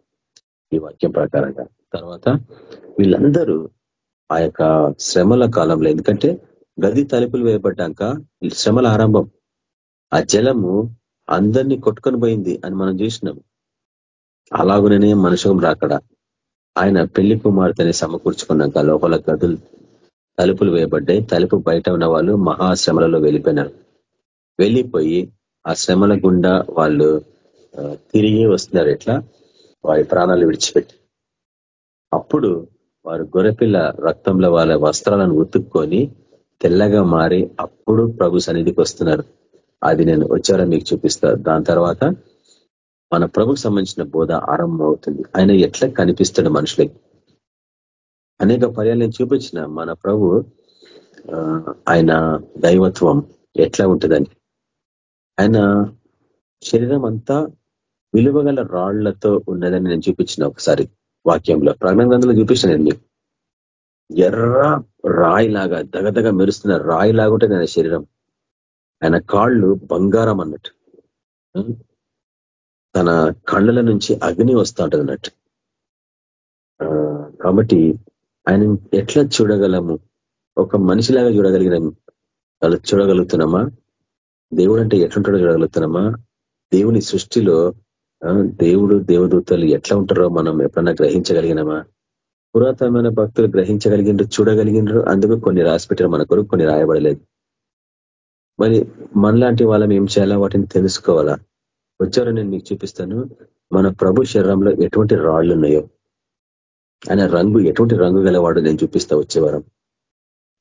ఈ వాక్యం ప్రకారంగా. తర్వాత వీళ్ళందరూ ఆ యొక్క శ్రమల కాలంలో ఎందుకంటే గది తలుపులు వేయబడ్డాక శ్రమల ఆరంభం. ఆ జలము అందరినీ కొట్టుకొని పోయింది అని మనం చూసినాం. అలాగుననే మనుషం రాకడా. ఆయన పెళ్ళి కుమార్తెని సమకూర్చుకున్నాక లోపల గదులు తలుపులు వేయబడ్డాయి. తలుపు బయట ఉన్న వాళ్ళు మహాశ్రమలలో వెళ్ళిపోయినారు. వెళ్ళిపోయి ఆ శ్రమల గుండా వాళ్ళు తిరిగి వస్తున్నారు ఎట్లా వారి ప్రాణాలు విడిచిపెట్టి. అప్పుడు వారు గొర్రెపిల్ల రక్తంలో వాళ్ళ వస్త్రాలను ఉతుక్కొని తెల్లగా మారి అప్పుడు ప్రభు సన్నిధికి వస్తున్నారు. అది నేను వచ్చారా మీకు చూపిస్తా. దాని తర్వాత మన ప్రభుకు సంబంధించిన బోధ ఆరంభం అవుతుంది. ఆయన ఎట్లా కనిపిస్తాడు మనుషులకి? అనేక పర్యాలు నేను చూపించిన. మన ప్రభు ఆయన దైవత్వం ఎట్లా ఉంటుందని. ఆయన శరీరం అంతా విలువగల రాళ్ళతో ఉన్నదని నేను చూపించిన ఒకసారి వాక్యంలో. ప్రజ్ఞ గ్రంథంలో చూపించిన నేను మీకు. ఎర్ర రాయిలాగా దగదగ మెరుస్తున్న రాయిలాగా ఉంటుంది ఆయన శరీరం. ఆయన కాళ్ళు బంగారం అన్నట్టు. తన కళ్ళల నుంచి అగ్ని వస్తూ ఉంటుంది అన్నట్టు కాబట్టి ఆయన ఎట్లా చూడగలము? ఒక మనిషిలాగా చూడగలిగిన చూడగలుగుతున్నామా? దేవుడు అంటే ఎట్లుంటాడో చూడగలుగుతున్నామా దేవుని సృష్టిలో దేవుడు దేవదూతలు ఎట్లా ఉంటారో మనం ఎప్పుడన్నా గ్రహించగలిగినామా? పురాతనమైన భక్తులు గ్రహించగలిగినారు చూడగలిగినారు అందుకు కొన్ని రాసిపెట్టారు మన కొరకు కొన్ని రాయబడలేదు. మరి మనలాంటి వాళ్ళం ఏం చేయాలా? వాటిని తెలుసుకోవాలా? వచ్చారో నేను మీకు చూపిస్తాను. మన ప్రభు శరీరంలో ఎటువంటి రాళ్ళు ఉన్నాయో? ఆయన రంగు ఎటువంటి రంగు గలవాడు నేను చూపిస్తా వచ్చేవారం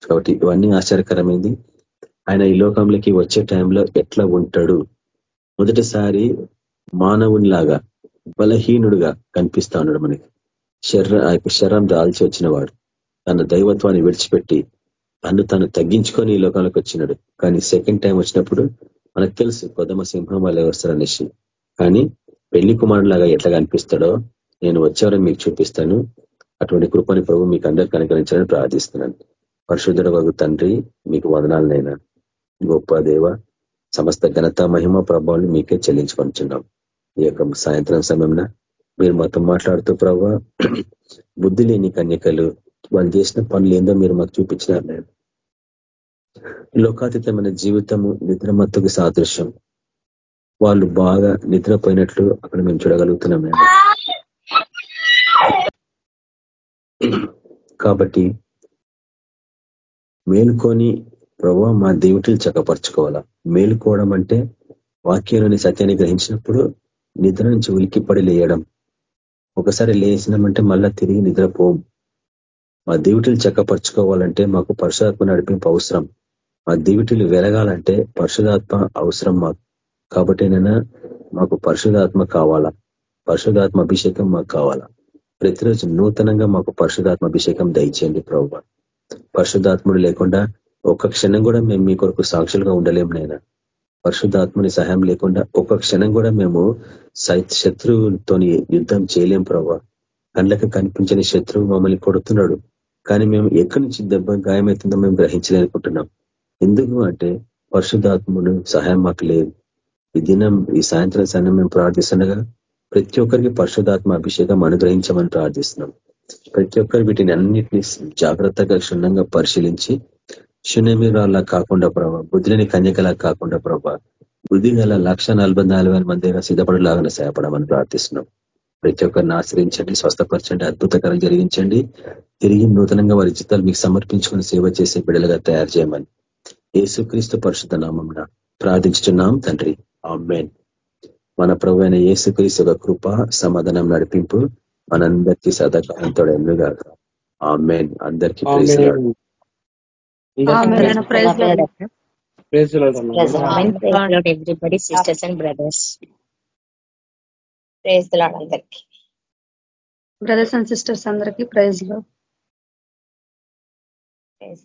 కాబట్టి ఇవన్నీ ఆశ్చర్యకరమైంది. ఆయన ఈ లోకంలోకి వచ్చే టైంలో ఎట్లా ఉంటాడు? మొదటిసారి మానవునిలాగా బలహీనుడుగా కనిపిస్తా ఉన్నాడు మనకి. శరీర శరం దాల్చి వచ్చిన వాడు తన దైవత్వాన్ని విడిచిపెట్టి తను తను తగ్గించుకొని ఈ లోకాలకు వచ్చినాడు. కానీ సెకండ్ టైం వచ్చినప్పుడు మనకు తెలుసు కొదమ సింహం వాళ్ళు వస్తారనేసి కానీ పెళ్ళి కుమారులాగా ఎట్లా కనిపిస్తాడో నేను వచ్చేవారని మీకు చూపిస్తాను. అటువంటి కృపని ప్రభు మీకు అందరికి అనుగ్రహించాలని ప్రార్థిస్తున్నాను. పరిశుద్ధుడు వగు తండ్రి మీకు వదనాలనైనా గొప్ప దేవ సమస్త ఘనత మహిమ ప్రభావాలు మీకే చెల్లించుకుంటున్నాం ఈ యొక్క సాయంత్రం సమయంలో మీరు మాతో మాట్లాడుతూ ప్రభావ బుద్ధి లేని కన్యకలు వాళ్ళు చేసిన పనులు ఏందో మీరు మాకు చూపించినారు నేను లోకాతీతమైన జీవితము నిద్రమత్తుకు సాదృశ్యం. వాళ్ళు బాగా నిద్రపోయినట్లు అక్కడ మేము చూడగలుగుతున్నాం కాబట్టి మేలుకొని ప్రభు మా దేవుటిని చక్కపరచుకోవాలా? మేలుకోవడం అంటే వాక్యంలోని సత్యాన్ని గ్రహించినప్పుడు నిద్ర నుంచి ఉలిక్కిపడి లేయడం. ఒకసారి లేచినామంటే మళ్ళా తిరిగి నిద్రపోం. మా దేవుటిని చక్కపరచుకోవాలంటే మాకు పరిశుధాత్మ నడిపింపు అవసరం. మా దేవుటిలు వెలగాలంటే పరిశుధాత్మ అవసరం మాకు. కాబట్టినైనా మాకు పరిశుధాత్మ కావాలా? పరిశుధాత్మ అభిషేకం మాకు కావాలా? ప్రతిరోజు నూతనంగా మాకు పరిశుధాత్మ అభిషేకం దయచేయండి ప్రభు. పరిశుధాత్ముడు లేకుండా ఒక్క క్షణం కూడా మేము మీ కొరకు సాక్షులుగా ఉండలేము నైనా పరిశుద్ధాత్మని సహాయం లేకుండా ఒక్క క్షణం కూడా మేము శత్రువుతో యుద్ధం చేయలేం ప్రభావ కళ్ళకు కనిపించని శత్రువు మమ్మల్ని కొడుతున్నాడు. కానీ మేము ఎక్కడి నుంచి దెబ్బ గాయమవుతుందో మేము గ్రహించలేనుకుంటున్నాం ఎందుకు అంటే పరిశుద్ధాత్ముడు సహాయం మాకు లేదు. ఈ దినం ఈ సాయంత్రం సమయం మేము ప్రార్థిస్తుండగా ప్రతి ఒక్కరికి పరిశుధాత్మ అభిషేకం అనుగ్రహించమని ప్రార్థిస్తున్నాం. ప్రతి ఒక్కరు వీటిని అన్నింటినీ జాగ్రత్తగా క్షుణ్ణంగా పరిశీలించి శూన్యమీరాల్లా కాకుండా ప్రభావ బుద్ధిని కన్యకలా కాకుండా ప్రభా బుద్ధి గల లక్ష మంది సిద్ధపడలాగా సహాయపడమని ప్రార్థిస్తున్నాం. ప్రతి ఒక్కరిని ఆశ్రయించండి స్వస్థపరచండి అద్భుతకరం జరిగించండి తిరిగి నూతనంగా వారి చిత్తాలు మీకు సమర్పించుకుని సేవ చేసే బిడలుగా తయారు చేయమని ఏసుక్రీస్తు పరిశుద్ధ నామం ప్రార్థించుతున్నాం తండ్రి. ఆమెన్. మన ప్రభు అయిన ఏసుక్రీస్తు కృప సమాధానం నడిపింపు మనందరికీ సదాకాలంతో ఎన్నుగా ఆమెన్. అందరికీ everybody sisters and brothers. Praise అందరికీ. బ్రదర్స్ అండ్ సిస్టర్స్ అందరికీ ప్రైజ్లో ప్రేజ్